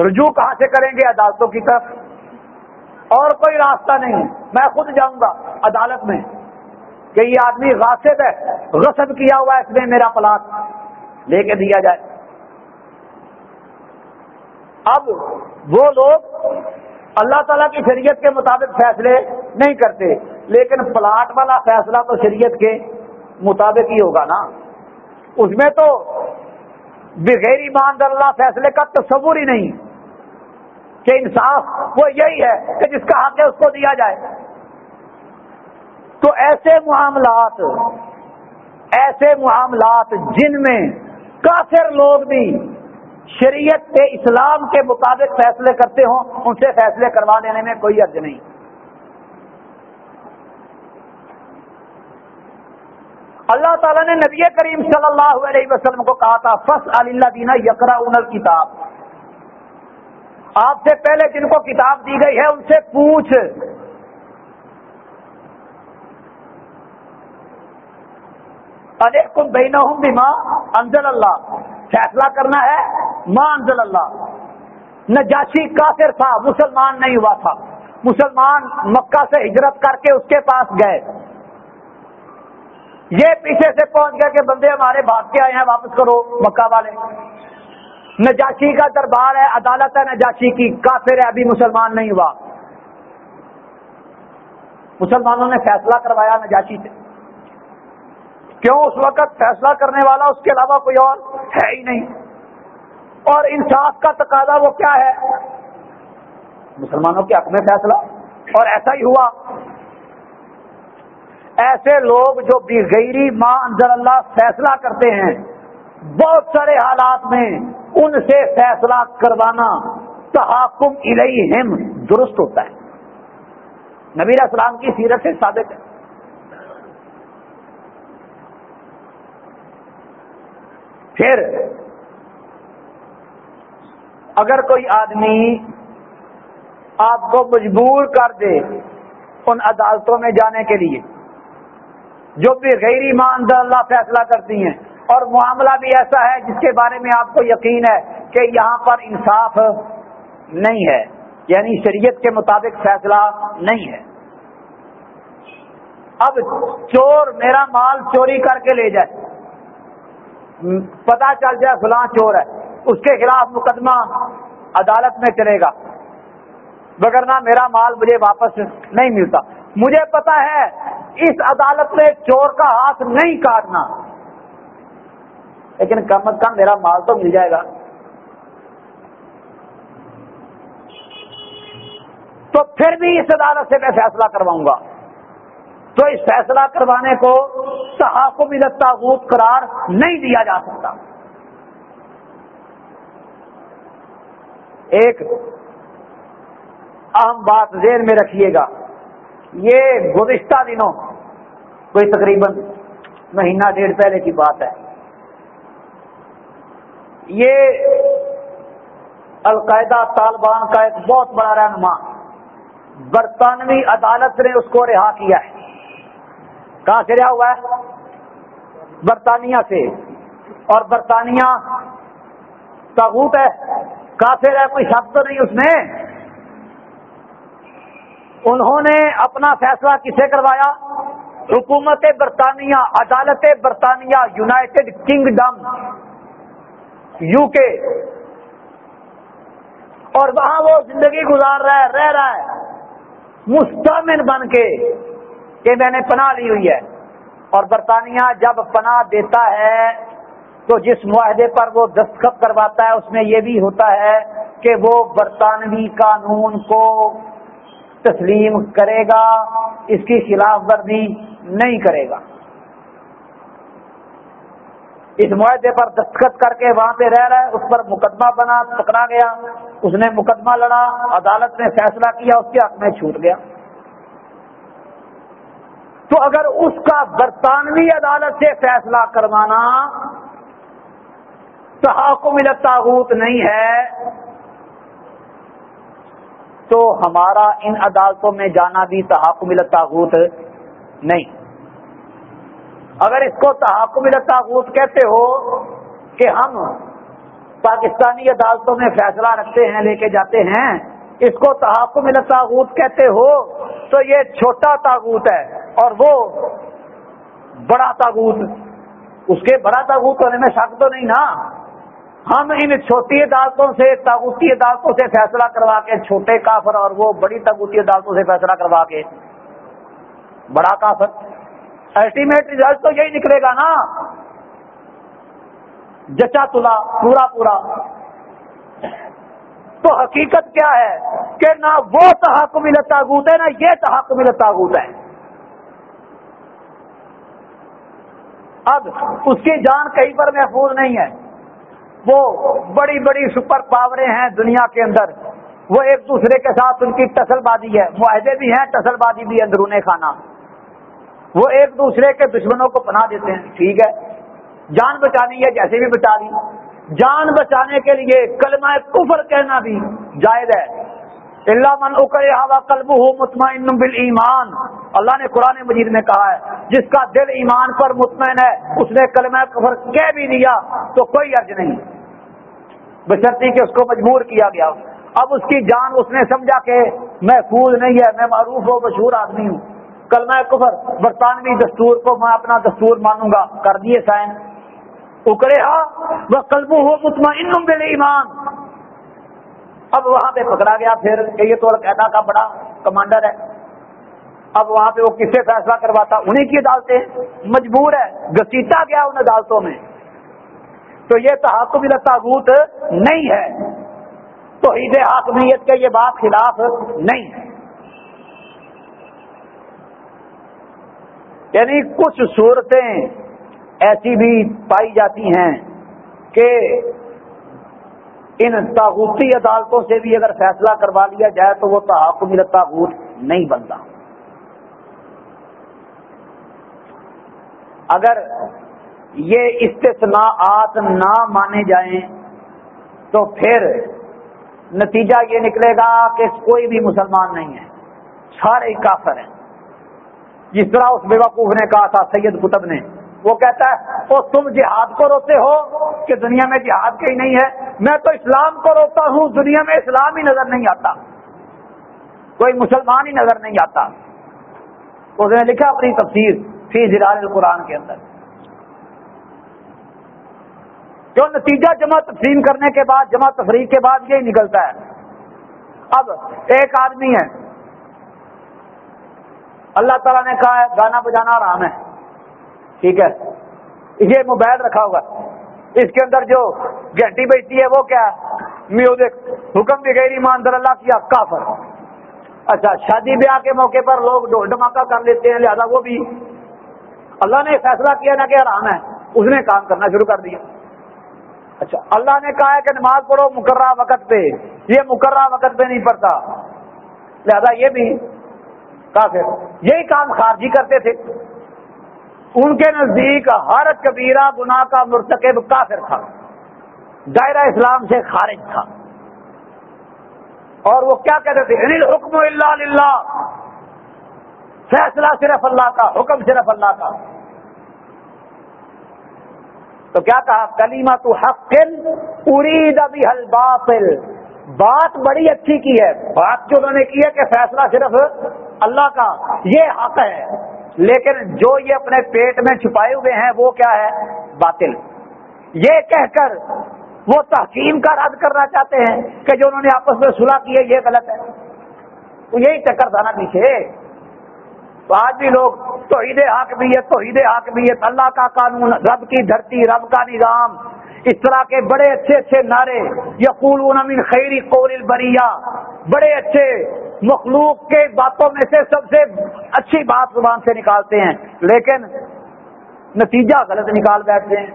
رجوع کہاں سے کریں گے؟ عدالتوں کی طرف۔ اور کوئی راستہ نہیں۔ میں خود جاؤں گا عدالت میں کہ یہ آدمی غاصب ہے، غصب کیا ہوا ہے اس نے میرا پلاٹ۔ لے کے دیا جائے۔ اب وہ لوگ اللہ تعالیٰ کی شریعت کے مطابق فیصلے نہیں کرتے، لیکن پلاٹ والا فیصلہ تو شریعت کے مطابق ہی ہوگا نا۔ اس میں تو بغیر ایمان اللہ فیصلے کا تصور ہی نہیں کہ انصاف وہ یہی ہے کہ جس کا حق ہے اس کو دیا جائے۔ تو ایسے معاملات ایسے معاملات جن میں کافر لوگ بھی شریعت کے اسلام کے مطابق فیصلے کرتے ہوں، ان سے فیصلے کروا لینے میں کوئی عرض نہیں۔ اللہ تعالیٰ نے نبی کریم صلی اللہ علیہ وسلم کو کہا تھا فص اللہ دینا یقرا انل کتاب آپ سے پہلے جن کو کتاب دی گئی ہے، ان سے پوچھ۔ ارے کم بہن ہوں بیما انزل اللہ۔ فیصلہ کرنا ہے مانزل اللہ۔ نجاشی کافر تھا، مسلمان نہیں ہوا تھا۔ مسلمان مکہ سے ہجرت کر کے اس کے پاس گئے۔ یہ پیچھے سے پہنچ گئے کہ بندے ہمارے بھاگ کے آئے ہیں، واپس کرو مکہ والے۔ نجاشی کا دربار ہے، عدالت ہے نجاشی کی، کافر ہے، ابھی مسلمان نہیں ہوا۔ مسلمانوں نے فیصلہ کروایا نجاشی سے۔ کیوں اس وقت فیصلہ کرنے والا اس کے علاوہ کوئی اور ہے ہی نہیں؟ اور انصاف کا تقاضا وہ کیا ہے؟ مسلمانوں کے حق میں فیصلہ۔ اور ایسا ہی ہوا۔ ایسے لوگ جو بغیری ماں انضر اللہ فیصلہ کرتے ہیں، بہت سارے حالات میں ان سے فیصلہ کروانا تحکم الیہم درست ہوتا ہے۔ نبی اسلام کی سیرت سے ثابت ہے۔ پھر اگر کوئی آدمی آپ کو مجبور کر دے ان عدالتوں میں جانے کے لیے، جو بھی غیر ایماندار اللہ فیصلہ کرتی ہیں، اور معاملہ بھی ایسا ہے جس کے بارے میں آپ کو یقین ہے کہ یہاں پر انصاف نہیں ہے یعنی شریعت کے مطابق فیصلہ نہیں ہے۔ اب چور، میرا مال چوری کر کے لے جائے۔ پتا چل جائے فلاں چور ہے، اس کے خلاف مقدمہ عدالت میں چلے گا۔ وغیرہ میرا مال مجھے واپس نہیں ملتا۔ مجھے پتا ہے اس عدالت میں چور کا ہاتھ نہیں کاٹنا۔ لیکن کم از کم میرا مال تو مل جائے گا۔ تو پھر بھی اس عدالت سے میں فیصلہ کرواؤں گا۔ تو اس فیصلہ کروانے کو صحافوں بھی تاغوت قرار نہیں دیا جا سکتا۔ ایک اہم بات ذہن میں رکھیے گا، یہ گزشتہ دنوں کوئی تقریباً مہینہ ڈیڑھ پہلے کی بات ہے۔ یہ القاعدہ طالبان کا ایک بہت بڑا رہنما برطانوی عدالت نے اس کو رہا کیا ہے۔ کہاں سے رہا ہوا ہے؟ برطانیہ سے۔ اور برطانیہ تاغوت ہے۔ کافر ہے؟ کوئی شخص تو نہیں اس میں۔ انہوں نے اپنا فیصلہ کسے کروایا؟ حکومت برطانیہ، عدالت برطانیہ، یونائٹڈ کنگڈم یو کے اور وہاں وہ زندگی گزار رہا ہے، رہ رہا ہے۔ مستمن بن کے۔ کہ میں نے پناہ لی ہوئی ہے۔ اور برطانیہ جب پناہ دیتا ہے، تو جس معاہدے پر وہ دستخط کرواتا ہے، اس میں یہ بھی ہوتا ہے کہ وہ برطانوی قانون کو تسلیم کرے گا، اس کی خلاف ورزی نہیں کرے گا۔ اس معاہدے پر دستخط کر کے وہاں پہ رہ رہا ہے، اس پر مقدمہ بنا پکڑا گیا، اس نے مقدمہ لڑا، عدالت نے فیصلہ کیا، اس کے حق میں چھوٹ گیا۔ تو اگر اس کا برطانوی عدالت سے فیصلہ کروانا تحاکم تاغوت نہیں ہے۔ تو ہمارا ان عدالتوں میں جانا بھی تحاکم تاغوت نہیں۔ اگر اس کو تحاکم تاغوت کہتے ہو کہ ہم پاکستانی عدالتوں میں فیصلہ رکھتے ہیں، لے کے جاتے ہیں اس کو تحاکم تاغوت کہتے ہو، تو یہ چھوٹا تاغوت ہے اور وہ بڑا تاغوت اس کے بڑا تاغوت ہونے میں شک تو نہیں نا؟ ہم ان چھوٹی عدالتوں سے تاغوتی عدالتوں سے فیصلہ کروا کے، چھوٹے کافر اور وہ بڑی تاغوتی عدالتوں سے فیصلہ کروا کے، بڑا کافر۔ الٹیمیٹ ریزلٹ تو یہی نکلے گا نا۔ جچا تلا، پورا پورا۔ تو حقیقت کیا ہے کہ نہ وہ تحکم تاغوت ہے، نہ یہ تحکم تاغوت ہے۔ اب اس کی جان کہیں پر محفوظ نہیں ہے۔ وہ بڑی بڑی سپر پاوریں ہیں دنیا کے اندر۔ وہ ایک دوسرے کے ساتھ ان کی ٹسل بازی ہے۔ معاہدے بھی ہیں، ٹسل بازی بھی اندرون کھانا وہ ایک دوسرے کے دشمنوں کو پناہ دیتے ہیں۔ ٹھیک ہے۔ جان بچانی ہے، جیسے بھی بچا لی۔ جان بچانے کے لیے کلمہ کفر کہنا بھی جائز ہے۔ اللہ من اکر ہوا کلب ہو مطمئن بل اللہ نے قرآن مجید میں کہا ہے، جس کا دل ایمان پر مطمئن ہے، اس نے کلمہ کفر کہہ بھی دیا تو کوئی عرض نہیں۔ بشرتی کہ اس کو مجبور کیا گیا۔ اب اس کی جان اس نے سمجھا کہ محفوظ نہیں ہے، میں معروف و مشہور آدمی ہوں۔ کل میں کفر برطانوی دستور کو میں اپنا دستور مانوں گا۔ کر دیے سائن۔ اکڑے ہاں وہ کلبو ہو مطمئن بل ایمان۔ اب وہاں پہ پکڑا گیا، پھر کہ یہ تو القاعدہ کا بڑا کمانڈر ہے۔ اب وہاں پہ وہ کس سے فیصلہ کرواتا؟ انہیں کی عدالتیں۔ مجبور ہے، گسیٹا گیا ان عدالتوں میں۔ تو یہ تحقم تعبت نہیں ہے۔ تو عید حاکمیت کے یہ بات خلاف نہیں ہے۔ یعنی کچھ صورتیں ایسی بھی پائی جاتی ہیں کہ ان تاغوتی عدالتوں سے بھی اگر فیصلہ کروا لیا جائے تو وہ تحقم تاغوت نہیں بنتا۔ اگر یہ استثناءات نہ مانے جائیں تو پھر نتیجہ یہ نکلے گا کہ کوئی بھی مسلمان نہیں ہے۔ سارے کافر ہیں۔ جس طرح اس بیوقوف نے کہا تھا سید قطب نے وہ کہتا ہے وہ تم جہاد کو روتے ہو؟ کہ دنیا میں جہاد کہیں نہیں ہے. میں تو اسلام کو روتا ہوں، دنیا میں اسلام ہی نظر نہیں آتا. کوئی مسلمان ہی نظر نہیں آتا. اس نے لکھا اپنی تفسیر فی زرال القرآن کے اندر. جو نتیجہ جمع تقسیم کرنے کے بعد، جمع تفریح کے بعد یہی نکلتا ہے. اب ایک آدمی ہے. اللہ تعالیٰ نے کہا ہے، گانا بجانا آرام ہے. ٹھیک ہے؟ یہ موبائل رکھا ہوگا۔ اس کے اندر جو گھنٹی بیچتی ہے وہ کیا میوزک۔ حکم بھی غیر ایماندار، اللہ کیا؟ کافر۔ اچھا شادی بیاہ کے موقع پر لوگ ڈھول ڈھماکہ کر لیتے ہیں، لہذا وہ بھی۔ اللہ نے فیصلہ کیا نا کہ آرام ہے۔ اس نے کام کرنا شروع کر دیا۔ اچھا اللہ نے کہا ہے کہ نماز پڑھو مقررہ وقت پہ۔ یہ مقررہ وقت پہ نہیں پڑتا لہذا یہ بھی کافر۔ یہی کام خارجی کرتے تھے۔ ان کے نزدیک ہر کبیرہ گناہ کا مرتکب کافر تھا دائرہ اسلام سے خارج تھا۔ اور وہ کیا کہتے تھے؟ حکم اللہ فیصلہ صرف اللہ کا، حکم صرف اللہ کا۔ تو کیا کہا؟ کلیما تو حق ارید ابھی حل باطل بات بڑی اچھی کی ہے، بات جو انہوں نے کی ہے کہ فیصلہ صرف اللہ کا، یہ حق ہے۔ لیکن جو یہ اپنے پیٹ میں چھپائے ہوئے ہیں، وہ کیا ہے؟ باطل۔ یہ کہہ کر وہ تحقیم کا رد کرنا چاہتے ہیں کہ جو انہوں نے آپس میں صلح کی ہے، یہ غلط ہے۔ تو یہی چکر تھا نا پیچھے۔ تو آج بھی لوگ توحید حاکمیت توحید حاکمیت، اللہ کا قانون، رب کی دھرتی، رب کا نظام۔ اس طرح کے بڑے اچھے اچھے نعرے یقول من خیری قول البریہ۔ بڑے اچھے مخلوق کے باتوں میں سے سب سے اچھی بات زبان سے نکالتے ہیں، لیکن نتیجہ غلط نکال بیٹھتے ہیں۔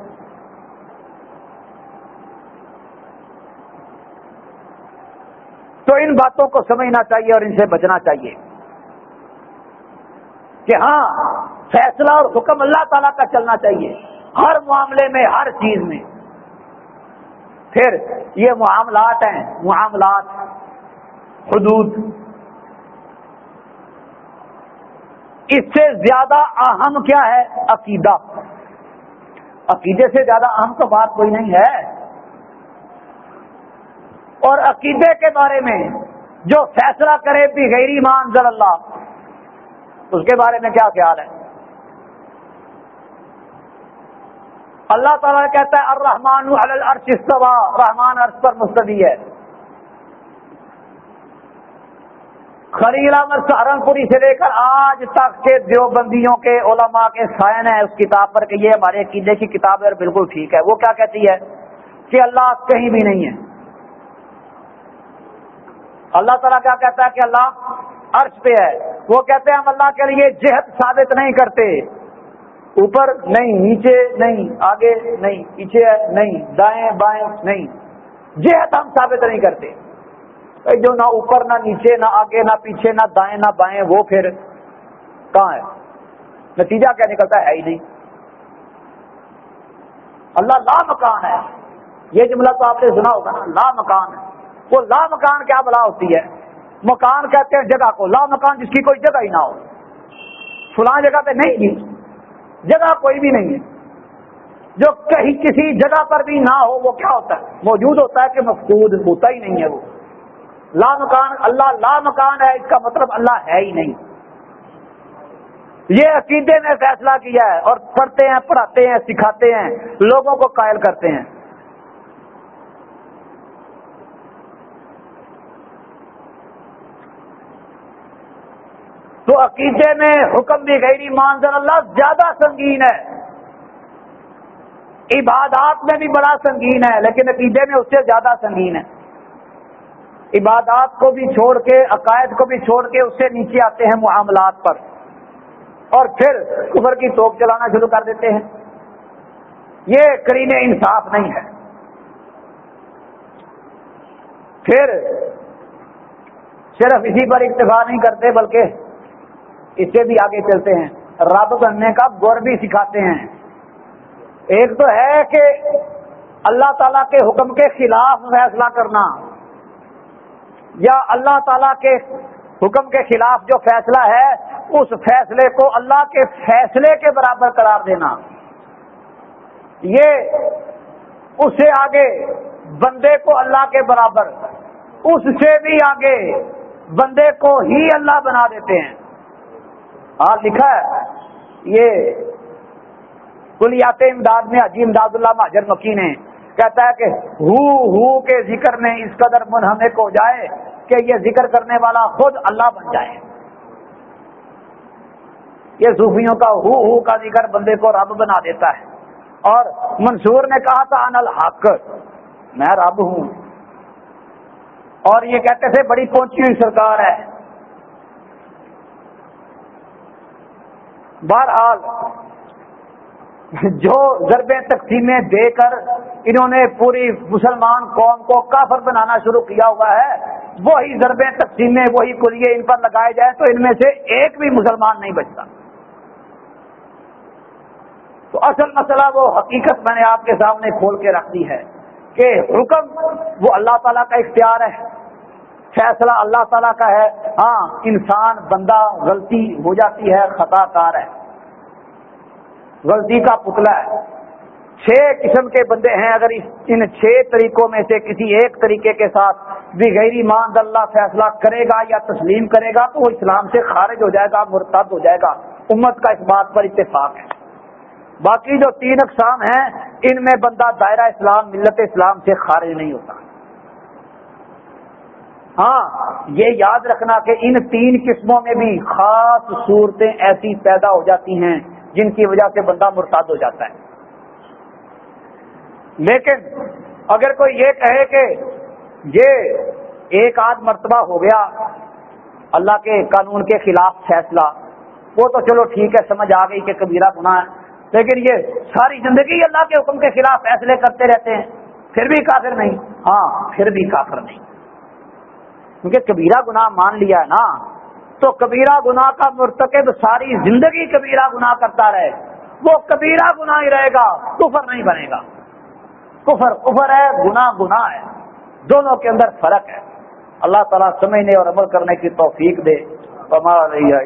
تو ان باتوں کو سمجھنا چاہیے اور ان سے بچنا چاہیے کہ ہاں فیصلہ اور حکم اللہ تعالیٰ کا چلنا چاہیے، ہر معاملے میں، ہر چیز میں۔ پھر یہ معاملات ہیں، معاملات، حدود۔ اس سے زیادہ اہم کیا ہے؟ عقیدہ۔ عقیدے سے زیادہ اہم تو بات کوئی نہیں ہے۔ اور عقیدے کے بارے میں جو فیصلہ کرے بھی غیر مان ضل اللہ، اس کے بارے میں کیا خیال ہے؟ اللہ تعالیٰ کہتا ہے الرحمان الرحمان استوا رحمان عرش پر مستدی ہے۔ خلیل احمد سہارنپوری سے لے کر آج تک کے دیوبندیوں کے علماء کے سائن ہے اس کتاب پر کہ یہ ہمارے عقیدے کی کتاب ہے اور بالکل ٹھیک ہے۔ وہ کیا کہتی ہے کہ اللہ کہیں بھی نہیں ہے۔ اللہ تعالیٰ کیا کہتا ہے کہ اللہ عرش پہ ہے۔ وہ کہتے ہیں ہم اللہ کے لیے جہت ثابت نہیں کرتے۔ اوپر نہیں، نیچے نہیں، آگے نہیں، پیچھے نہیں، دائیں، بائیں، نہیں۔ جہت ہم ثابت نہیں کرتے۔ جو نہ اوپر نہ نیچے نہ آگے نہ پیچھے نہ دائیں نہ بائیں، وہ پھر کہاں ہے؟ نتیجہ کیا نکلتا ہے؟ ہی نہیں۔ اللہ لا مکان ہے۔ یہ جملہ تو آپ نے سنا ہوگا نا، لا مکان ہے۔ وہ لا مکان کیا بلا ہوتی ہے؟ مکان کہتے ہیں جگہ کو۔ لا مکان جس کی کوئی جگہ ہی نہ ہو۔ فلاں جگہ پہ نہیں جی۔ جگہ کوئی بھی نہیں ہے۔ جو کہیں کسی جگہ پر بھی نہ ہو، وہ کیا ہوتا ہے؟ موجود ہوتا ہے کہ مفقود، ہوتا ہی نہیں ہے۔ وہ لا مکان، اللہ لا مکان ہے، اس کا مطلب اللہ ہے ہی نہیں۔ یہ عقیدے نے فیصلہ کیا ہے اور پڑھتے ہیں، پڑھاتے ہیں، سکھاتے ہیں، لوگوں کو قائل کرتے ہیں۔ تو عقیدے میں حکم بھی غیر مانزل اللہ زیادہ سنگین ہے۔ عبادات میں بھی بڑا سنگین ہے، لیکن عقیدے میں اس سے زیادہ سنگین ہے۔ عبادات کو بھی چھوڑ کے، عقائد کو بھی چھوڑ کے اس سے نیچے آتے ہیں معاملات پر۔ اور پھر کفر کی توپ چلانا شروع کر دیتے ہیں۔ یہ کریم انصاف نہیں ہے۔ پھر صرف اسی پر اکتفا نہیں کرتے بلکہ اس سے بھی آگے چلتے ہیں۔ رب بننے کا گور بھی سکھاتے ہیں۔ ایک تو ہے کہ اللہ تعالی کے حکم کے خلاف فیصلہ کرنا۔ یا اللہ تعالی کے حکم کے خلاف جو فیصلہ ہے، اس فیصلے کو اللہ کے فیصلے کے برابر قرار دینا۔ یہ اس سے آگے، بندے کو اللہ کے برابر، اس سے بھی آگے بندے کو ہی اللہ بنا دیتے ہیں۔ ہاں لکھا ہے، یہ کلیات امداد میں حجی امداد اللہ مہاجر مکی نے کہتا ہے کہ ہو ہو کے ذکر میں اس قدر منہمک ہو جائے کہ یہ ذکر کرنے والا خود اللہ بن جائے۔ یہ صوفیوں کا ہو ہو کا ذکر بندے کو رب بنا دیتا ہے۔ اور منصور نے کہا تھا ان الحق میں رب ہوں۔ اور یہ کہتے تھے، بڑی پہنچی ہوئی سرکار ہے۔ بہرحال جو ضربیں تقسیمیں دے کر انہوں نے پوری مسلمان قوم کو کافر بنانا شروع کیا ہوا ہے، وہی ضربیں تقسیمیں وہی کلیے ان پر لگائے جائیں تو ان میں سے ایک بھی مسلمان نہیں بچتا۔ تو اصل مسئلہ وہ حقیقت میں نے آپ کے سامنے کھول کے رکھ دی ہے کہ حکم وہ اللہ تعالیٰ کا اختیار ہے، فیصلہ اللہ تعالیٰ کا ہے۔ ہاں انسان بندہ غلطی ہو جاتی ہے، خطا کار ہے۔ غلطی کا پتلا ہے۔ چھ قسم کے بندے ہیں۔ اگر ان چھ طریقوں میں سے کسی ایک طریقے کے ساتھ بھی ماند اللہ فیصلہ کرے گا یا تسلیم کرے گا، تو وہ اسلام سے خارج ہو جائے گا، مرتد ہو جائے گا۔ امت کا اس بات پر اتفاق ہے۔ باقی جو تین اقسام ہیں، ان میں بندہ دائرہ اسلام، ملت اسلام سے خارج نہیں ہوتا۔ ہاں یہ یاد رکھنا کہ ان تین قسموں میں بھی خاص صورتیں ایسی پیدا ہو جاتی ہیں جن کی وجہ سے بندہ مرتاد ہو جاتا ہے۔ لیکن اگر کوئی یہ کہے کہ یہ ایک آدھ مرتبہ ہو گیا، اللہ کے قانون کے خلاف فیصلہ، وہ تو چلو ٹھیک ہے، سمجھ آ گئی کہ کبیرہ گناہ ہے۔ لیکن یہ ساری زندگی اللہ کے حکم کے خلاف فیصلے کرتے رہتے ہیں۔ پھر بھی کافر نہیں۔ ہاں پھر بھی کافر نہیں۔ کیونکہ کبیرہ گناہ مان لیا ہے نا۔ تو کبیرہ گناہ کا مرتکب ساری زندگی کبیرہ گناہ کرتا رہے۔ وہ کبیرہ گناہ ہی رہے گا، کفر نہیں بنے گا۔ کفر کفر ہے، گناہ گناہ ہے۔ دونوں کے اندر فرق ہے۔ اللہ تعالیٰ سمجھنے اور عمل کرنے کی توفیق دے۔ رہی ہے